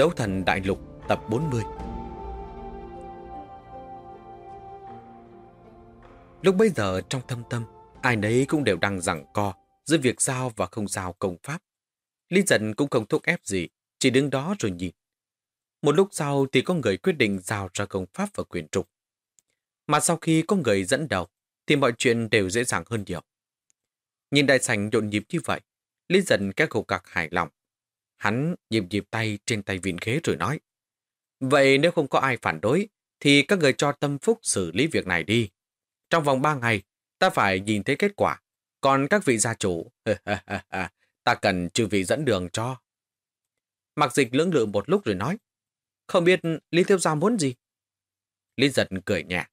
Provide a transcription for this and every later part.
Đấu thần đại lục tập 40 Lúc bây giờ trong thâm tâm, ai nấy cũng đều đang giằng co giữa việc giao và không giao công pháp. Lý giận cũng không thúc ép gì, chỉ đứng đó rồi nhìn. Một lúc sau thì có người quyết định giao ra công pháp và quyền trục. Mà sau khi có người dẫn đầu, thì mọi chuyện đều dễ dàng hơn nhiều. Nhìn đại sảnh nhộn nhịp như vậy, Lý giận các khẩu cạc hài lòng. Hắn nhịp nhịp tay trên tay vịn ghế rồi nói. Vậy nếu không có ai phản đối, thì các người cho tâm phúc xử lý việc này đi. Trong vòng ba ngày, ta phải nhìn thấy kết quả. Còn các vị gia chủ, ta cần chư vị dẫn đường cho. Mặc dịch lưỡng lự một lúc rồi nói. Không biết Lý Thiếu Gia muốn gì? Lý giật cười nhẹ.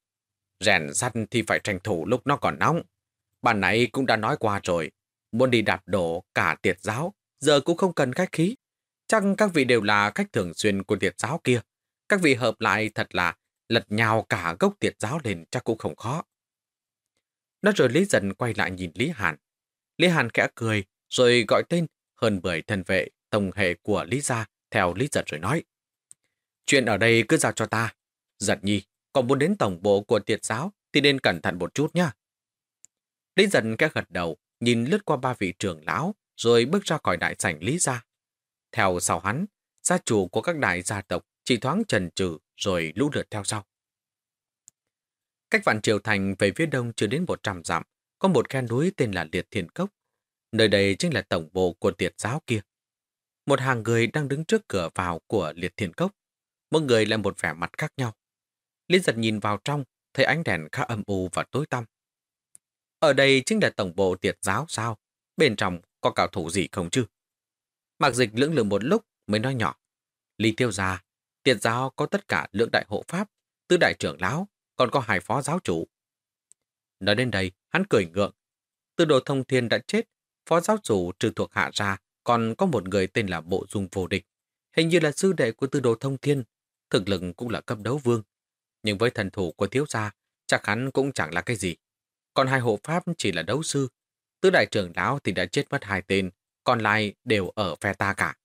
Rèn sắt thì phải tranh thủ lúc nó còn nóng. Bạn nãy cũng đã nói qua rồi. Muốn đi đạp đổ cả tiệt giáo, giờ cũng không cần khách khí. Chắc các vị đều là khách thường xuyên của tiệt giáo kia. Các vị hợp lại thật là lật nhào cả gốc tiệt giáo lên chắc cũng không khó. Nói rồi Lý dần quay lại nhìn Lý Hàn. Lý Hàn khẽ cười, rồi gọi tên hơn bưởi thân vệ tổng hệ của Lý Gia theo Lý Giật rồi nói. Chuyện ở đây cứ giao cho ta. Giật nhi, còn muốn đến tổng bộ của tiệt giáo thì nên cẩn thận một chút nhá. Lý Giật khẽ gật đầu, nhìn lướt qua ba vị trưởng lão, rồi bước ra khỏi đại sảnh Lý Gia. Theo sau hắn, gia chủ của các đại gia tộc chỉ thoáng trần trừ rồi lũ lượt theo sau. Cách vạn triều thành về phía đông chưa đến 100 dặm, có một khe núi tên là Liệt Thiên Cốc. Nơi đây chính là tổng bộ của tiệt giáo kia. Một hàng người đang đứng trước cửa vào của Liệt Thiên Cốc. Mỗi người lại một vẻ mặt khác nhau. Lý giật nhìn vào trong, thấy ánh đèn khá âm u và tối tăm. Ở đây chính là tổng bộ tiệt giáo sao? Bên trong có cao thủ gì không chứ? Mạc dịch lưỡng lự một lúc mới nói nhỏ. Lý tiêu gia, tiệt giáo có tất cả lượng đại hộ pháp, tứ đại trưởng lão, còn có hai phó giáo chủ. Nói đến đây, hắn cười ngượng. Tư đồ thông thiên đã chết, phó giáo chủ trừ thuộc hạ ra, còn có một người tên là Bộ Dung Vô Địch. Hình như là sư đệ của tư đồ thông thiên, thực lực cũng là cấp đấu vương. Nhưng với thần thủ của thiếu gia, chắc hắn cũng chẳng là cái gì. Còn hai hộ pháp chỉ là đấu sư. Tứ đại trưởng lão thì đã chết mất hai tên, còn lại đều ở phe ta cả.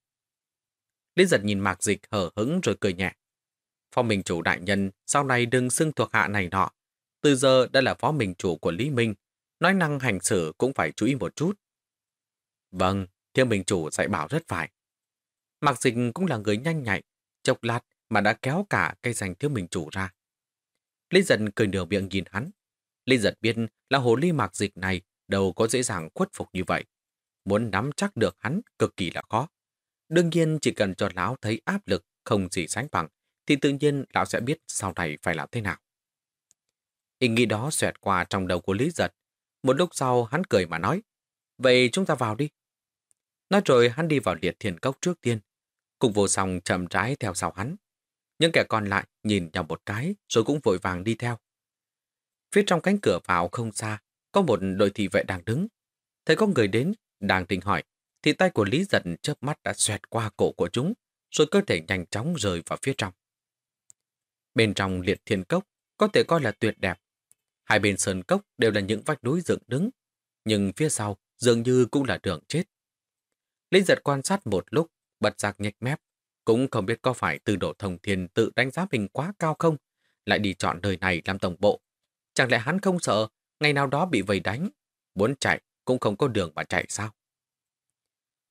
Lý giật nhìn mạc dịch hở hứng rồi cười nhẹ. Phó Minh Chủ đại nhân sau này đừng xưng thuộc hạ này nọ. Từ giờ đã là phó Minh Chủ của Lý Minh, nói năng hành xử cũng phải chú ý một chút. Vâng, Thiên Minh Chủ dạy bảo rất phải. Mạc Dịch cũng là người nhanh nhạy, chốc lát mà đã kéo cả cây danh Thiên Minh Chủ ra. Lý giật cười nửa miệng nhìn hắn. Lý giật biết là hồ ly Mạc Dịch này đâu có dễ dàng khuất phục như vậy. Muốn nắm chắc được hắn cực kỳ là khó. Đương nhiên chỉ cần cho lão thấy áp lực không gì sánh bằng thì tự nhiên lão sẽ biết sau này phải làm thế nào. Ý nghĩ đó xoẹt qua trong đầu của Lý Giật. Một lúc sau hắn cười mà nói, vậy chúng ta vào đi. Nói rồi hắn đi vào liệt thiền cốc trước tiên. Cục vô song chậm trái theo sau hắn. Những kẻ còn lại nhìn nhau một cái rồi cũng vội vàng đi theo. Phía trong cánh cửa vào không xa, có một đội thị vệ đang đứng. Thấy có người đến, đang định hỏi, thì tay của Lý Giật chớp mắt đã xoẹt qua cổ của chúng, rồi cơ thể nhanh chóng rời vào phía trong. Bên trong liệt thiên cốc có thể coi là tuyệt đẹp. Hai bên sơn cốc đều là những vách núi dựng đứng, nhưng phía sau dường như cũng là đường chết. Lý giật quan sát một lúc, bật giặc nhếch mép, cũng không biết có phải từ độ thông thiên tự đánh giá mình quá cao không, lại đi chọn nơi này làm tổng bộ. Chẳng lẽ hắn không sợ ngày nào đó bị vây đánh, muốn chạy cũng không có đường mà chạy sao?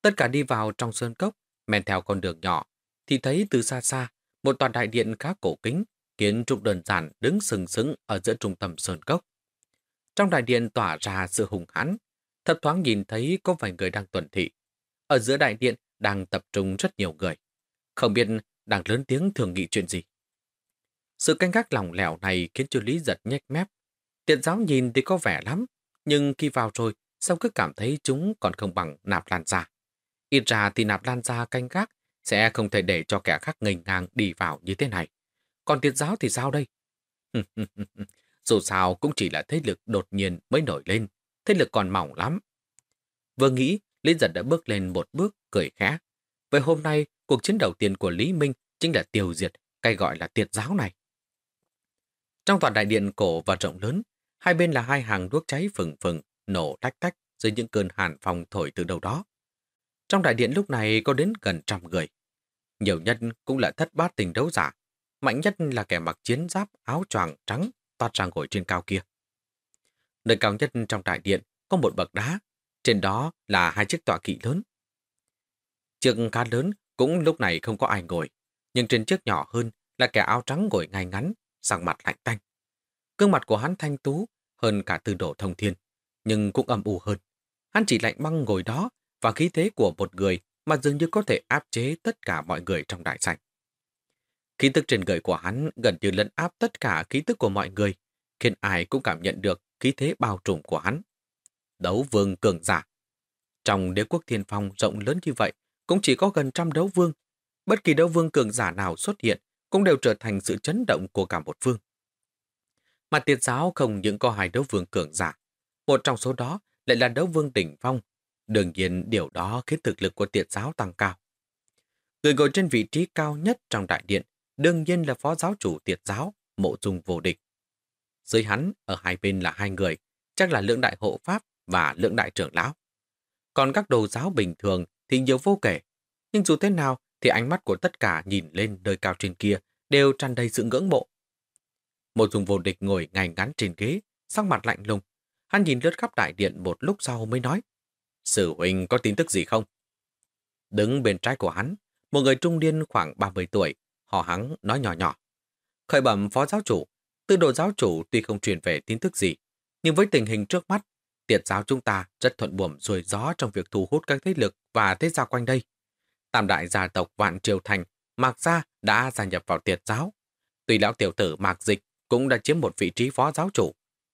Tất cả đi vào trong sơn cốc, men theo con đường nhỏ, thì thấy từ xa xa một tòa đại điện khá cổ kính, kiến trúc đơn giản đứng sừng sững ở giữa trung tâm sơn cốc. Trong đại điện tỏa ra sự hùng hãn, thật thoáng nhìn thấy có vài người đang tuần thị. Ở giữa đại điện đang tập trung rất nhiều người. Không biết đang lớn tiếng thường nghị chuyện gì. Sự canh gác lỏng lẻo này khiến cho Lý giật nhếch mép. Tiện giáo nhìn thì có vẻ lắm, Nhưng khi vào rồi, xong cứ cảm thấy chúng còn không bằng nạp lan ra. Ít ra thì nạp lan ra canh gác sẽ không thể để cho kẻ khác ngành ngang đi vào như thế này. Còn tiện giáo thì sao đây? Dù sao cũng chỉ là thế lực đột nhiên mới nổi lên, thế lực còn mỏng lắm. Vừa nghĩ, Lý Giật đã bước lên một bước, cười khẽ. Vậy hôm nay, cuộc chiến đầu tiên của Lý Minh chính là tiêu diệt, cái gọi là tiệt giáo này. Trong toàn đại điện cổ và rộng lớn, hai bên là hai hàng đuốc cháy phừng phừng, nổ tách tách dưới những cơn hàn phòng thổi từ đâu đó. Trong đại điện lúc này có đến gần trăm người. Nhiều nhân cũng là thất bát tình đấu giả. Mạnh nhất là kẻ mặc chiến giáp áo choàng trắng toát ra ngồi trên cao kia. Nơi cao nhất trong đại điện có một bậc đá, trên đó là hai chiếc tọa kỵ lớn. Chiếc khá lớn cũng lúc này không có ai ngồi, nhưng trên chiếc nhỏ hơn là kẻ áo trắng ngồi ngay ngắn, sang mặt lạnh tanh. Gương mặt của hắn thanh tú hơn cả từ độ thông thiên, nhưng cũng âm u hơn. Hắn chỉ lạnh băng ngồi đó và khí thế của một người mà dường như có thể áp chế tất cả mọi người trong đại sảnh. Khí tức trên người của hắn gần như lấn áp tất cả khí tức của mọi người, khiến ai cũng cảm nhận được khí thế bao trùm của hắn. Đấu vương cường giả. Trong đế quốc thiên phong rộng lớn như vậy, cũng chỉ có gần trăm đấu vương. Bất kỳ đấu vương cường giả nào xuất hiện cũng đều trở thành sự chấn động của cả một vương. Mà tiệt giáo không những có hai đấu vương cường giả, một trong số đó lại là đấu vương đỉnh phong. Đương nhiên điều đó khiến thực lực của tiệt giáo tăng cao. Người ngồi trên vị trí cao nhất trong đại điện đương nhiên là phó giáo chủ tiệt giáo, mộ dung vô địch. Dưới hắn, ở hai bên là hai người, chắc là lượng đại hộ pháp và lượng đại trưởng lão. Còn các đồ giáo bình thường thì nhiều vô kể. Nhưng dù thế nào thì ánh mắt của tất cả nhìn lên nơi cao trên kia đều tràn đầy sự ngưỡng mộ. Mộ dung vô địch ngồi ngay ngắn trên ghế, sắc mặt lạnh lùng. Hắn nhìn lướt khắp đại điện một lúc sau mới nói. Sử huynh có tin tức gì không? Đứng bên trái của hắn, một người trung niên khoảng 30 tuổi, họ hắn nói nhỏ nhỏ. Khởi bẩm phó giáo chủ, tư đồ giáo chủ tuy không truyền về tin tức gì, nhưng với tình hình trước mắt, tiệt giáo chúng ta rất thuận buồm xuôi gió trong việc thu hút các thế lực và thế gia quanh đây. Tam đại gia tộc Vạn Triều Thành, Mạc Gia đã gia nhập vào tiệt giáo. Tuy lão tiểu tử Mạc Dịch cũng đã chiếm một vị trí phó giáo chủ,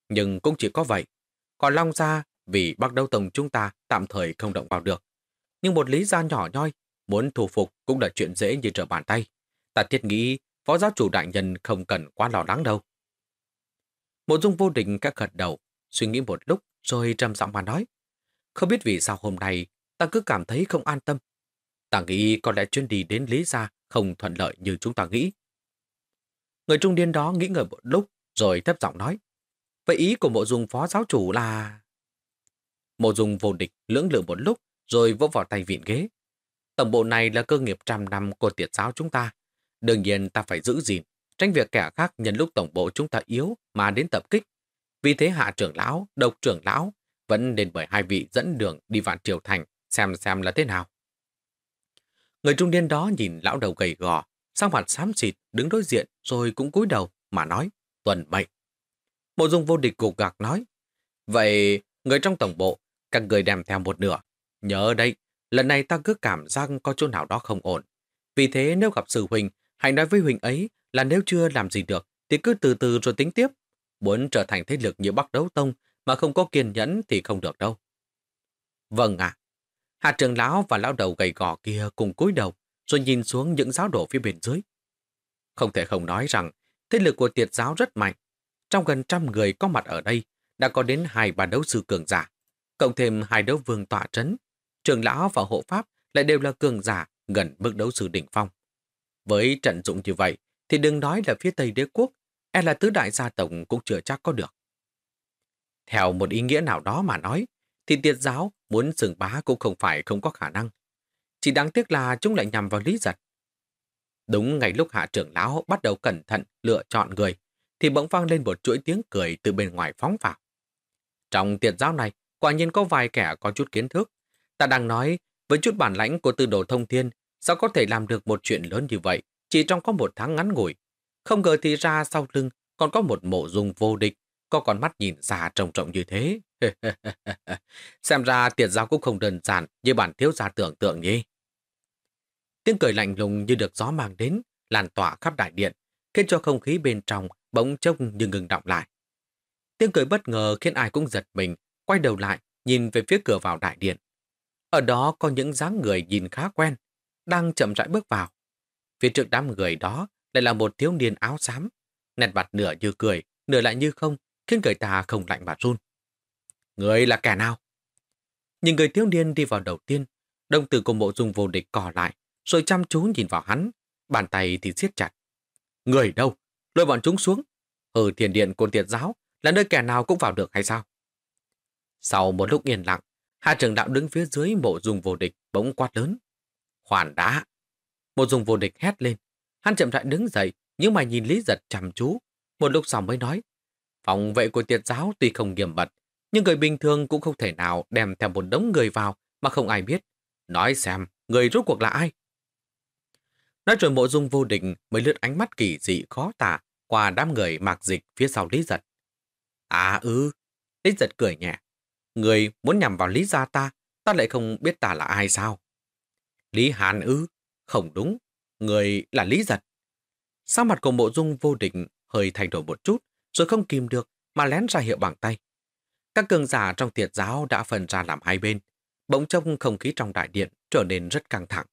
nhưng cũng chỉ có vậy. Còn Long Gia vì Bắc Đấu Tông chúng ta tạm thời không động vào được. Nhưng một lý gia nhỏ nhoi, muốn thu phục cũng là chuyện dễ như trở bàn tay. Ta thiết nghĩ phó giáo chủ đại nhân không cần quá lo lắng đâu. Một dung vô định các gật đầu, suy nghĩ một lúc rồi trầm giọng mà nói. Không biết vì sao hôm nay ta cứ cảm thấy không an tâm. Ta nghĩ có lẽ chuyến đi đến Lý Gia không thuận lợi như chúng ta nghĩ. Người trung niên đó nghĩ ngợi một lúc rồi thấp giọng nói. Vậy ý của mộ dung phó giáo chủ là... Mộ dung vô địch lưỡng lự một lúc rồi vỗ vào tay vịn ghế. Tổng bộ này là cơ nghiệp trăm năm của tiệt giáo chúng ta. Đương nhiên ta phải giữ gìn, tránh việc kẻ khác nhân lúc tổng bộ chúng ta yếu mà đến tập kích. Vì thế hạ trưởng lão, độc trưởng lão vẫn nên bởi hai vị dẫn đường đi vạn triều thành xem xem là thế nào. Người trung niên đó nhìn lão đầu gầy gò, sang mặt xám xịt đứng đối diện rồi cũng cúi đầu mà nói tuần mệnh. Bộ dung vô địch cục gạc nói Vậy người trong tổng bộ các người đem theo một nửa. Nhớ đây, lần này ta cứ cảm giác có chỗ nào đó không ổn. Vì thế nếu gặp sư huynh Hãy nói với Huỳnh ấy là nếu chưa làm gì được thì cứ từ từ rồi tính tiếp. Muốn trở thành thế lực như Bắc Đấu Tông mà không có kiên nhẫn thì không được đâu. Vâng ạ. Hạ trường lão và lão đầu gầy gò kia cùng cúi đầu rồi nhìn xuống những giáo đồ phía bên dưới. Không thể không nói rằng thế lực của tiệt giáo rất mạnh. Trong gần trăm người có mặt ở đây đã có đến hai bà đấu sư cường giả, cộng thêm hai đấu vương tọa trấn. Trường lão và hộ pháp lại đều là cường giả gần mức đấu sư đỉnh phong. Với trận dụng như vậy, thì đừng nói là phía Tây đế quốc, e là tứ đại gia tổng cũng chưa chắc có được. Theo một ý nghĩa nào đó mà nói, thì tiệt giáo muốn sừng bá cũng không phải không có khả năng. Chỉ đáng tiếc là chúng lại nhằm vào lý giật. Đúng ngày lúc hạ trưởng lão bắt đầu cẩn thận lựa chọn người, thì bỗng vang lên một chuỗi tiếng cười từ bên ngoài phóng vào. Trong tiệt giáo này, quả nhiên có vài kẻ có chút kiến thức. Ta đang nói, với chút bản lãnh của tư đồ thông thiên Sao có thể làm được một chuyện lớn như vậy chỉ trong có một tháng ngắn ngủi? Không ngờ thì ra sau lưng còn có một mộ dung vô địch, có con mắt nhìn già trọng trọng như thế. Xem ra tiệt giáo cũng không đơn giản như bản thiếu gia tưởng tượng nhỉ. Tiếng cười lạnh lùng như được gió mang đến, lan tỏa khắp đại điện, khiến cho không khí bên trong bỗng trông như ngừng động lại. Tiếng cười bất ngờ khiến ai cũng giật mình, quay đầu lại, nhìn về phía cửa vào đại điện. Ở đó có những dáng người nhìn khá quen, đang chậm rãi bước vào. Phía trước đám người đó lại là một thiếu niên áo xám, nét mặt nửa như cười, nửa lại như không, khiến người ta không lạnh mà run. Người là kẻ nào? Nhìn người thiếu niên đi vào đầu tiên, đồng tử của mộ dung vô địch cò lại, rồi chăm chú nhìn vào hắn, bàn tay thì siết chặt. Người đâu? Lôi bọn chúng xuống. Ở thiền điện côn tiệt giáo là nơi kẻ nào cũng vào được hay sao? Sau một lúc yên lặng, Hạ trưởng đạo đứng phía dưới mộ dung vô địch bỗng quát lớn. Khoản đã! Mộ dung vô địch hét lên. Hắn chậm rãi đứng dậy, nhưng mà nhìn Lý Giật chăm chú. Một lúc sau mới nói. Phòng vệ của tiệt giáo tuy không nghiêm mật, nhưng người bình thường cũng không thể nào đem theo một đống người vào mà không ai biết. Nói xem, người rốt cuộc là ai? Nói rồi mộ dung vô định mới lướt ánh mắt kỳ dị khó tả qua đám người mạc dịch phía sau Lý Giật. À ư, Lý Giật cười nhẹ. Người muốn nhằm vào Lý gia ta, ta lại không biết ta là ai sao? Lý Hàn ư? Không đúng, người là Lý Giật. Sao mặt của mộ dung vô định hơi thay đổi một chút, rồi không kìm được mà lén ra hiệu bằng tay. Các cường giả trong tiệt giáo đã phân ra làm hai bên, bỗng trông không khí trong đại điện trở nên rất căng thẳng.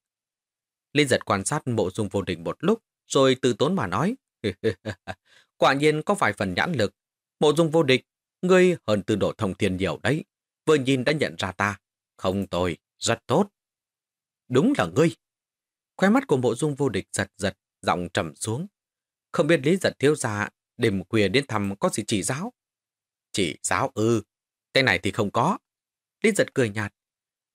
Linh giật quan sát mộ dung vô địch một lúc, rồi từ tốn mà nói. Quả nhiên có vài phần nhãn lực. Mộ dung vô địch, ngươi hơn từ độ thông thiên nhiều đấy. Vừa nhìn đã nhận ra ta. Không tồi, rất tốt. Đúng là ngươi. Khoe mắt của mộ dung vô địch giật giật, giọng trầm xuống. Không biết lý giật thiếu gia đêm khuya đến thăm có gì chỉ giáo. Chỉ giáo ư, cái này thì không có. Lý giật cười nhạt.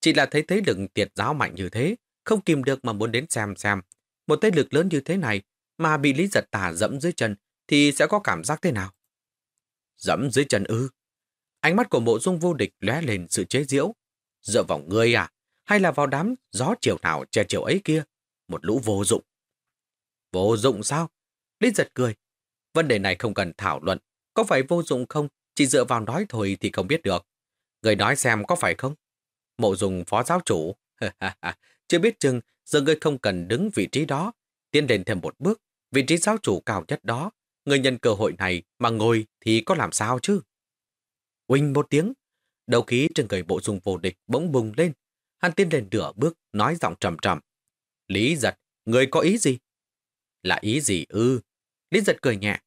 Chỉ là thấy thấy lực tiệt giáo mạnh như thế, không kìm được mà muốn đến xem xem. Một thế lực lớn như thế này mà bị Lý giật tà dẫm dưới chân thì sẽ có cảm giác thế nào? Dẫm dưới chân ư? Ánh mắt của mộ dung vô địch lóe lên sự chế giễu. Dựa vào ngươi à? Hay là vào đám gió chiều nào che chiều ấy kia? Một lũ vô dụng. Vô dụng sao? Lý giật cười. Vấn đề này không cần thảo luận. Có phải vô dụng không? Chỉ dựa vào nói thôi thì không biết được. Người nói xem có phải không? Mộ dùng phó giáo chủ. Chưa biết chừng giờ ngươi không cần đứng vị trí đó. Tiến lên thêm một bước. Vị trí giáo chủ cao nhất đó. Người nhân cơ hội này mà ngồi thì có làm sao chứ? Quỳnh một tiếng. Đầu khí trên người bộ dung vô địch bỗng bùng lên. Hắn tiến lên nửa bước, nói giọng trầm trầm. Lý giật, người có ý gì? Là ý gì ư? Lý giật cười nhẹ.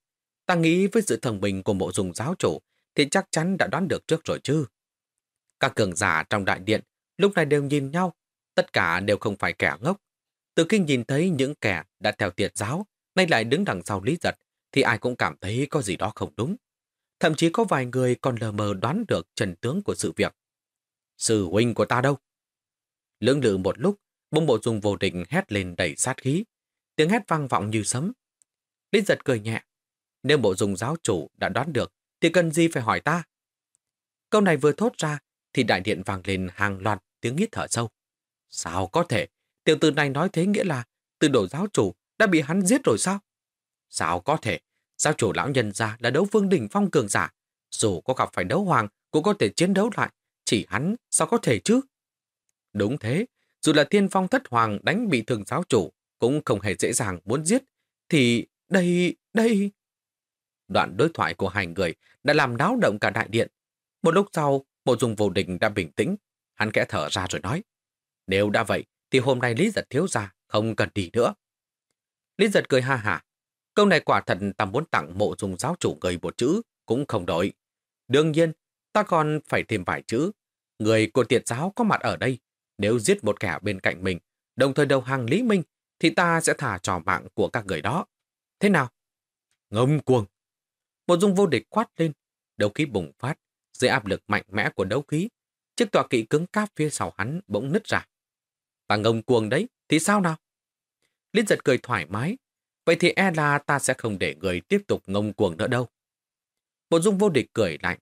Ta nghĩ với sự thần bình của mộ dùng giáo chủ thì chắc chắn đã đoán được trước rồi chứ. Các cường giả trong đại điện lúc này đều nhìn nhau, tất cả đều không phải kẻ ngốc. Từ khi nhìn thấy những kẻ đã theo tiệt giáo, nay lại đứng đằng sau Lý Giật, thì ai cũng cảm thấy có gì đó không đúng. Thậm chí có vài người còn lờ mờ đoán được trần tướng của sự việc. Sư huynh của ta đâu? Lưỡng lự một lúc, bông bộ dùng vô định hét lên đầy sát khí. Tiếng hét vang vọng như sấm. Lý giật cười nhẹ. Nếu bộ dùng giáo chủ đã đoán được, thì cần gì phải hỏi ta? Câu này vừa thốt ra, thì đại điện vang lên hàng loạt tiếng hít thở sâu. Sao có thể? Tiểu tử này nói thế nghĩa là từ đổ giáo chủ đã bị hắn giết rồi sao? Sao có thể? Giáo chủ lão nhân ra là đấu vương đỉnh phong cường giả. Dù có gặp phải đấu hoàng cũng có thể chiến đấu lại. Chỉ hắn sao có thể chứ? Đúng thế, dù là thiên phong thất hoàng đánh bị thường giáo chủ cũng không hề dễ dàng muốn giết. Thì đây, đây... Đoạn đối thoại của hai người đã làm náo động cả đại điện. Một lúc sau, bộ dùng vô định đã bình tĩnh. Hắn kẽ thở ra rồi nói. Nếu đã vậy, thì hôm nay Lý Giật thiếu ra, không cần đi nữa. Lý Giật cười ha hả. Câu này quả thật ta muốn tặng mộ dung giáo chủ người một chữ, cũng không đổi. Đương nhiên, ta còn phải thêm vài chữ. Người của tiệt giáo có mặt ở đây. Nếu giết một kẻ bên cạnh mình, đồng thời đầu hàng Lý Minh, thì ta sẽ thả trò mạng của các người đó. Thế nào? Ngông cuồng. Một dung vô địch quát lên, đấu khí bùng phát, dưới áp lực mạnh mẽ của đấu khí. Chiếc tòa kỵ cứng cáp phía sau hắn bỗng nứt ra. Ta ngông cuồng đấy, thì sao nào? Liên giật cười thoải mái. Vậy thì e là ta sẽ không để người tiếp tục ngông cuồng nữa đâu. Bộ dung vô địch cười lạnh.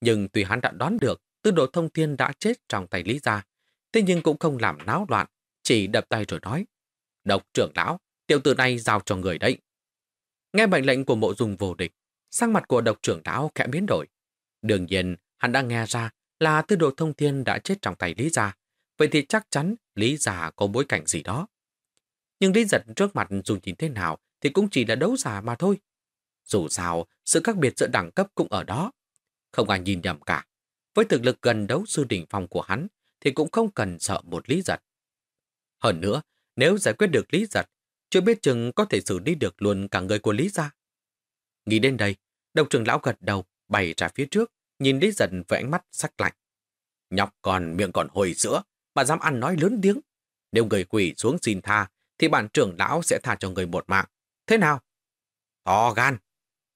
Nhưng tuy hắn đã đoán được tư đồ thông thiên đã chết trong tay Lý Gia, thế nhưng cũng không làm náo loạn, chỉ đập tay rồi nói. Độc trưởng lão, tiểu tử này giao cho người đấy. Nghe mệnh lệnh của mộ dung vô địch, sang mặt của độc trưởng lão khẽ biến đổi. Đương nhiên, hắn đã nghe ra là tư đồ thông thiên đã chết trong tay Lý Gia, vậy thì chắc chắn Lý già có bối cảnh gì đó. Nhưng Lý Giật trước mặt dù nhìn thế nào thì cũng chỉ là đấu giả mà thôi. Dù sao, sự khác biệt giữa đẳng cấp cũng ở đó. Không ai nhìn nhầm cả. với thực lực gần đấu sư đỉnh phong của hắn, thì cũng không cần sợ một lý giật. Hơn nữa, nếu giải quyết được lý giật, chưa biết chừng có thể xử lý được luôn cả người của lý gia. Nghĩ đến đây, độc trưởng lão gật đầu, bày ra phía trước, nhìn lý giật với ánh mắt sắc lạnh. Nhóc còn miệng còn hồi sữa, mà dám ăn nói lớn tiếng. Nếu người quỷ xuống xin tha, thì bản trưởng lão sẽ tha cho người một mạng. Thế nào? To gan!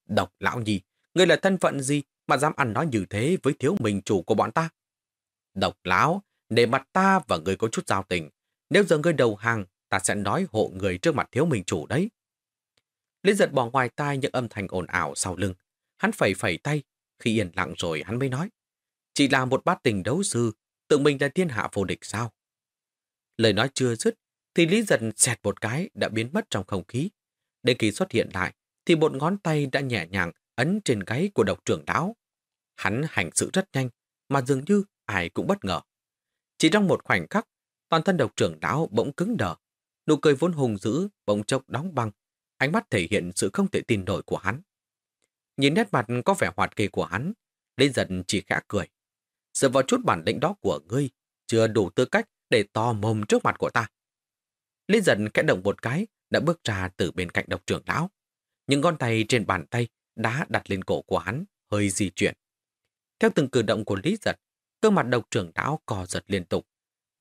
Độc lão nhì, người là thân phận gì mà dám ăn nói như thế với thiếu mình chủ của bọn ta? Độc lão, để mặt ta và người có chút giao tình. Nếu giờ người đầu hàng, ta sẽ nói hộ người trước mặt thiếu mình chủ đấy. Lý giật bỏ ngoài tai những âm thanh ồn ào sau lưng. Hắn phẩy phẩy tay, khi yên lặng rồi hắn mới nói. Chỉ là một bát tình đấu sư, tự mình là thiên hạ vô địch sao? Lời nói chưa dứt, thì Lý giật xẹt một cái đã biến mất trong không khí. Đến khi xuất hiện lại, thì một ngón tay đã nhẹ nhàng ấn trên gáy của độc trưởng đáo. Hắn hành sự rất nhanh, mà dường như ai cũng bất ngờ. Chỉ trong một khoảnh khắc, toàn thân độc trưởng đáo bỗng cứng đờ. Nụ cười vốn hùng dữ, bỗng chốc đóng băng. Ánh mắt thể hiện sự không thể tin nổi của hắn. Nhìn nét mặt có vẻ hoạt kỳ của hắn, Lý giận chỉ khẽ cười. Dựa vào chút bản lĩnh đó của ngươi, chưa đủ tư cách để to mồm trước mặt của ta. Lý dần kẽ động một cái, đã bước ra từ bên cạnh độc trưởng lão. Những ngón tay trên bàn tay đã đặt lên cổ của hắn, hơi di chuyển. Theo từng cử động của Lý giật, cơ mặt độc trưởng lão cò giật liên tục.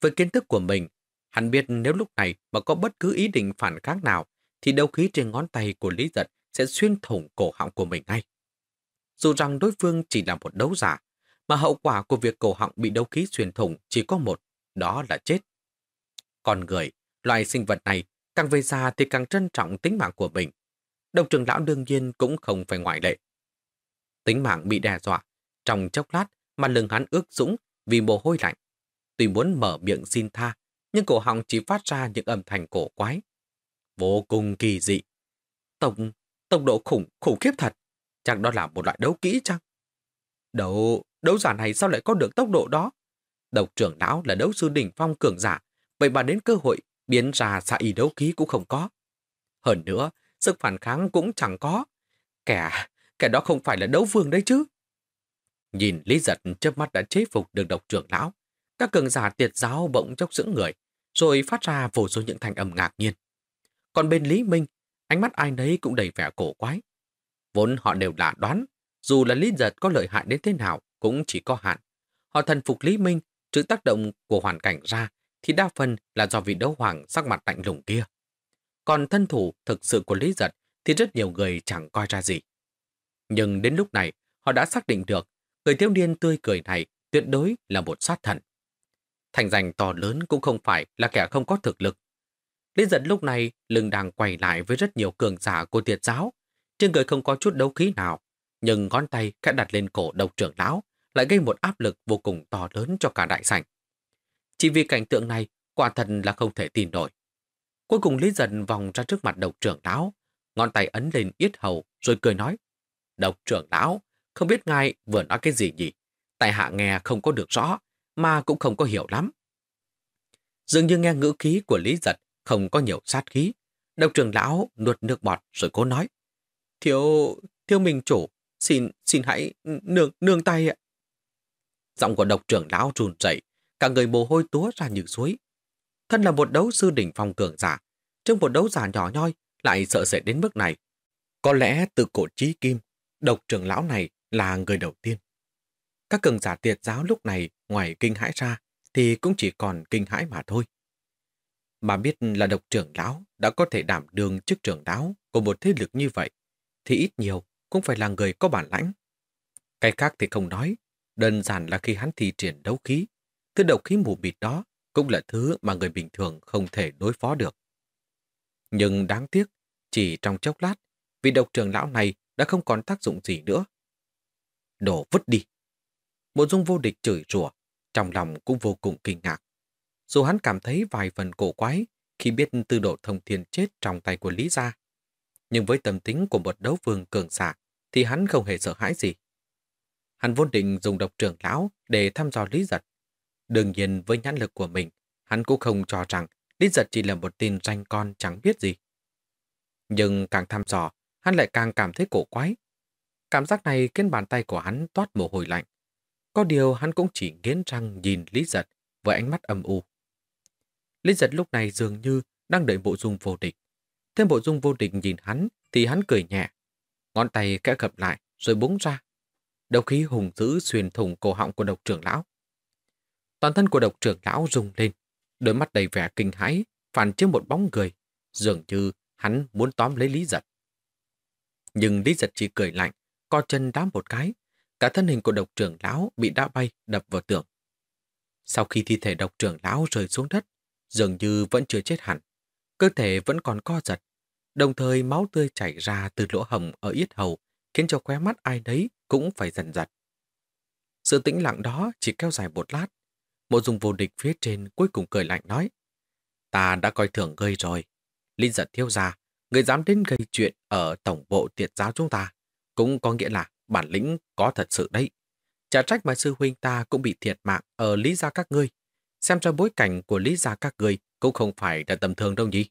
Với kiến thức của mình, hắn biết nếu lúc này mà có bất cứ ý định phản kháng nào, thì đầu khí trên ngón tay của Lý giật sẽ xuyên thủng cổ họng của mình ngay. Dù rằng đối phương chỉ là một đấu giả, mà hậu quả của việc cổ họng bị đấu khí xuyên thủng chỉ có một, đó là chết. Con người, loài sinh vật này, càng về già thì càng trân trọng tính mạng của mình. Đồng trường lão đương nhiên cũng không phải ngoại lệ. Tính mạng bị đe dọa, trong chốc lát mà lưng hắn ướt dũng vì mồ hôi lạnh. Tuy muốn mở miệng xin tha, nhưng cổ họng chỉ phát ra những âm thanh cổ quái. Vô cùng kỳ dị. Tổng, tốc độ khủng, khủng khiếp thật. Chẳng đó là một loại đấu kỹ chăng? Đấu, đấu giả này sao lại có được tốc độ đó? Độc trưởng lão là đấu sư đỉnh phong cường giả, vậy mà đến cơ hội biến ra xa y đấu khí cũng không có. Hơn nữa, sức phản kháng cũng chẳng có. Kẻ, kẻ đó không phải là đấu vương đấy chứ. Nhìn Lý Giật chớp mắt đã chế phục được độc trưởng lão. Các cường giả tiệt giáo bỗng chốc giữ người, rồi phát ra vô số những thanh âm ngạc nhiên. Còn bên Lý Minh, ánh mắt ai nấy cũng đầy vẻ cổ quái. Vốn họ đều đã đoán, dù là Lý Giật có lợi hại đến thế nào cũng chỉ có hạn. Họ thần phục Lý Minh trước tác động của hoàn cảnh ra thì đa phần là do vị đấu hoàng sắc mặt lạnh lùng kia. Còn thân thủ thực sự của Lý Giật thì rất nhiều người chẳng coi ra gì. Nhưng đến lúc này, họ đã xác định được người thiếu niên tươi cười này tuyệt đối là một sát thần. Thành danh to lớn cũng không phải là kẻ không có thực lực. Lý giật lúc này lưng đang quay lại với rất nhiều cường giả của tiệt giáo. Trên người không có chút đấu khí nào, nhưng ngón tay khẽ đặt lên cổ độc trưởng lão lại gây một áp lực vô cùng to lớn cho cả đại sảnh. Chỉ vì cảnh tượng này, quả thật là không thể tin nổi. Cuối cùng Lý Dần vòng ra trước mặt độc trưởng lão, ngón tay ấn lên yết hầu rồi cười nói. Độc trưởng lão, không biết ngài vừa nói cái gì nhỉ? Tại hạ nghe không có được rõ, mà cũng không có hiểu lắm. Dường như nghe ngữ khí của Lý Giật không có nhiều sát khí. Độc trưởng lão nuốt nước bọt rồi cố nói. Thiếu, thiếu minh chủ, xin, xin hãy nương, nương tay ạ. Giọng của độc trưởng lão run rẩy, cả người mồ hôi túa ra như suối. Thân là một đấu sư đỉnh phong cường giả, trước một đấu giả nhỏ nhoi lại sợ sệt đến mức này. Có lẽ từ cổ trí kim, độc trưởng lão này là người đầu tiên. Các cường giả tiệt giáo lúc này ngoài kinh hãi ra thì cũng chỉ còn kinh hãi mà thôi. Mà biết là độc trưởng lão đã có thể đảm đường chức trưởng lão của một thế lực như vậy, thì ít nhiều cũng phải là người có bản lãnh. Cái khác thì không nói, đơn giản là khi hắn thi triển đấu khí, thứ độc khí mù bịt đó cũng là thứ mà người bình thường không thể đối phó được. Nhưng đáng tiếc, chỉ trong chốc lát, vị độc trưởng lão này đã không còn tác dụng gì nữa. Đổ vứt đi. Bộ dung vô địch chửi rủa, trong lòng cũng vô cùng kinh ngạc. Dù hắn cảm thấy vài phần cổ quái khi biết tư độ thông thiên chết trong tay của Lý Gia. Nhưng với tâm tính của một đấu vương cường giả thì hắn không hề sợ hãi gì. Hắn vốn định dùng độc trưởng lão để thăm dò Lý Giật. Đương nhiên với nhãn lực của mình, hắn cũng không cho rằng Lý Giật chỉ là một tin ranh con chẳng biết gì. Nhưng càng thăm dò, hắn lại càng cảm thấy cổ quái. Cảm giác này khiến bàn tay của hắn toát mồ hôi lạnh. Có điều hắn cũng chỉ nghiến răng nhìn Lý Giật với ánh mắt âm u. Lý Giật lúc này dường như đang đợi bộ dung vô địch. Thêm bộ dung vô địch nhìn hắn thì hắn cười nhẹ. Ngón tay kẽ gập lại rồi búng ra. Đầu khí hùng dữ xuyên thủng cổ họng của độc trưởng lão. Toàn thân của độc trưởng lão rung lên. Đôi mắt đầy vẻ kinh hãi phản chiếu một bóng người. Dường như hắn muốn tóm lấy Lý Giật. Nhưng Lý Giật chỉ cười lạnh, co chân đá một cái. Cả thân hình của độc trưởng lão bị đá bay đập vào tường. Sau khi thi thể độc trưởng lão rơi xuống đất, dường như vẫn chưa chết hẳn. Cơ thể vẫn còn co giật, đồng thời máu tươi chảy ra từ lỗ hồng ở yết hầu, khiến cho khóe mắt ai đấy cũng phải dần giật. Sự tĩnh lặng đó chỉ kéo dài một lát. Mộ dùng vô địch phía trên cuối cùng cười lạnh nói. Ta đã coi thưởng ngươi rồi. Linh giật thiêu ra, người dám đến gây chuyện ở tổng bộ tiệt giáo chúng ta. Cũng có nghĩa là bản lĩnh có thật sự đấy. Chả trách mà sư huynh ta cũng bị thiệt mạng ở lý gia các ngươi. Xem ra bối cảnh của lý gia các ngươi cũng không phải là tầm thường đâu nhỉ.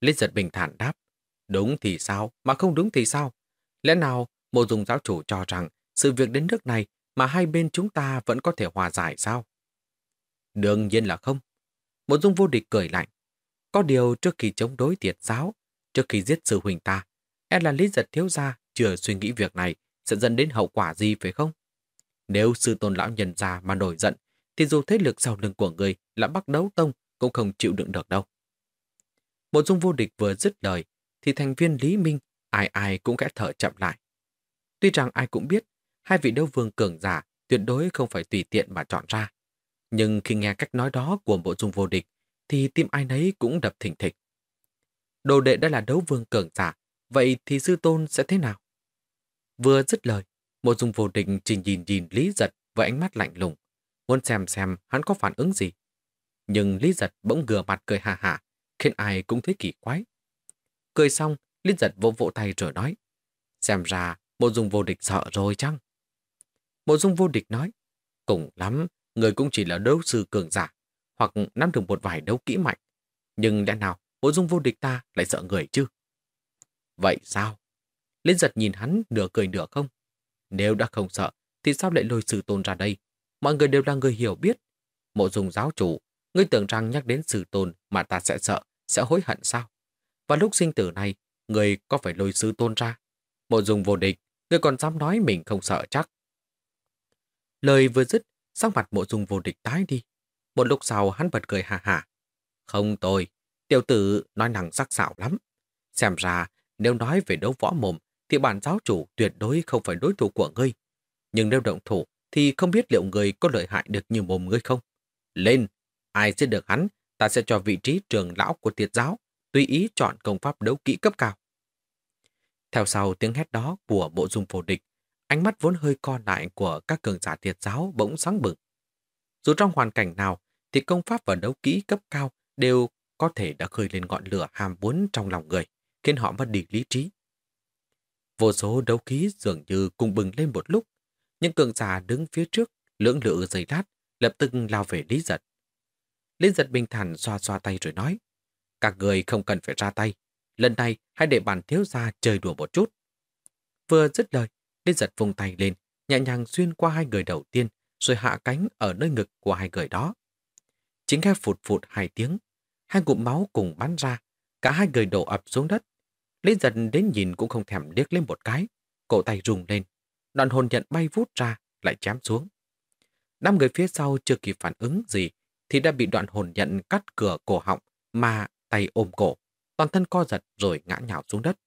Lý giật bình thản đáp. Đúng thì sao, mà không đúng thì sao? Lẽ nào mộ Dung giáo chủ cho rằng sự việc đến nước này mà hai bên chúng ta vẫn có thể hòa giải sao? Đương nhiên là không. Mộ dung vô địch cười lạnh. Có điều trước khi chống đối tiệt giáo, trước khi giết sư huynh ta, e là Lý giật thiếu gia chưa suy nghĩ việc này sẽ dẫn đến hậu quả gì phải không? Nếu sư tôn lão nhân già mà nổi giận, thì dù thế lực sau lưng của người là bắt đấu tông cũng không chịu đựng được đâu. Một dung vô địch vừa dứt lời, thì thành viên Lý Minh ai ai cũng khẽ thở chậm lại. Tuy rằng ai cũng biết, hai vị đấu vương cường giả tuyệt đối không phải tùy tiện mà chọn ra. Nhưng khi nghe cách nói đó của bộ dung vô địch, thì tim ai nấy cũng đập thỉnh thịch. Đồ đệ đã là đấu vương cường giả, vậy thì sư tôn sẽ thế nào? Vừa dứt lời, một dung vô địch chỉ nhìn nhìn Lý Giật với ánh mắt lạnh lùng, muốn xem xem hắn có phản ứng gì. Nhưng Lý Giật bỗng gừa mặt cười hà hà, khiến ai cũng thấy kỳ quái. Cười xong, Lý Giật vỗ vỗ tay rồi nói, xem ra mộ dung vô địch sợ rồi chăng? mộ dung vô địch nói, cùng lắm, người cũng chỉ là đấu sư cường giả, hoặc nắm được một vài đấu kỹ mạnh. Nhưng lẽ nào mộ dung vô địch ta lại sợ người chứ? Vậy sao? Liên giật nhìn hắn nửa cười nửa không. Nếu đã không sợ, thì sao lại lôi sư tôn ra đây? Mọi người đều là người hiểu biết. Mộ dung giáo chủ, ngươi tưởng rằng nhắc đến sư tôn mà ta sẽ sợ, sẽ hối hận sao? Và lúc sinh tử này, người có phải lôi sư tôn ra? Mộ dung vô địch, người còn dám nói mình không sợ chắc. Lời vừa dứt, sắc mặt mộ dung vô địch tái đi. Một lúc sau hắn bật cười hà hà. Không tôi, tiểu tử nói năng sắc sảo lắm. Xem ra, nếu nói về đấu võ mồm thì bản giáo chủ tuyệt đối không phải đối thủ của ngươi. Nhưng nếu động thủ thì không biết liệu người có lợi hại được như mồm ngươi không. Lên, ai sẽ được hắn, ta sẽ cho vị trí trường lão của tiệt giáo, tùy ý chọn công pháp đấu kỹ cấp cao. Theo sau tiếng hét đó của bộ dung phổ địch, ánh mắt vốn hơi co lại của các cường giả thiệt giáo bỗng sáng bừng. Dù trong hoàn cảnh nào, thì công pháp và đấu kỹ cấp cao đều có thể đã khơi lên ngọn lửa hàm muốn trong lòng người, khiến họ mất đi lý trí. Vô số đấu khí dường như cùng bừng lên một lúc. Những cường giả đứng phía trước, lưỡng lự giây lát, lập tức lao về Lý Giật. Lý Giật bình thản xoa xoa tay rồi nói, các người không cần phải ra tay. Lần này hãy để bản thiếu gia chơi đùa một chút. Vừa dứt lời, Lý Giật vùng tay lên, nhẹ nhàng xuyên qua hai người đầu tiên, rồi hạ cánh ở nơi ngực của hai người đó. Chính nghe phụt phụt hai tiếng, hai ngụm máu cùng bắn ra, cả hai người đổ ập xuống đất, Lý giật đến nhìn cũng không thèm liếc lên một cái. Cổ tay rung lên. đoạn hồn nhận bay vút ra, lại chém xuống. Năm người phía sau chưa kịp phản ứng gì, thì đã bị đoạn hồn nhận cắt cửa cổ họng, mà tay ôm cổ. Toàn thân co giật rồi ngã nhào xuống đất.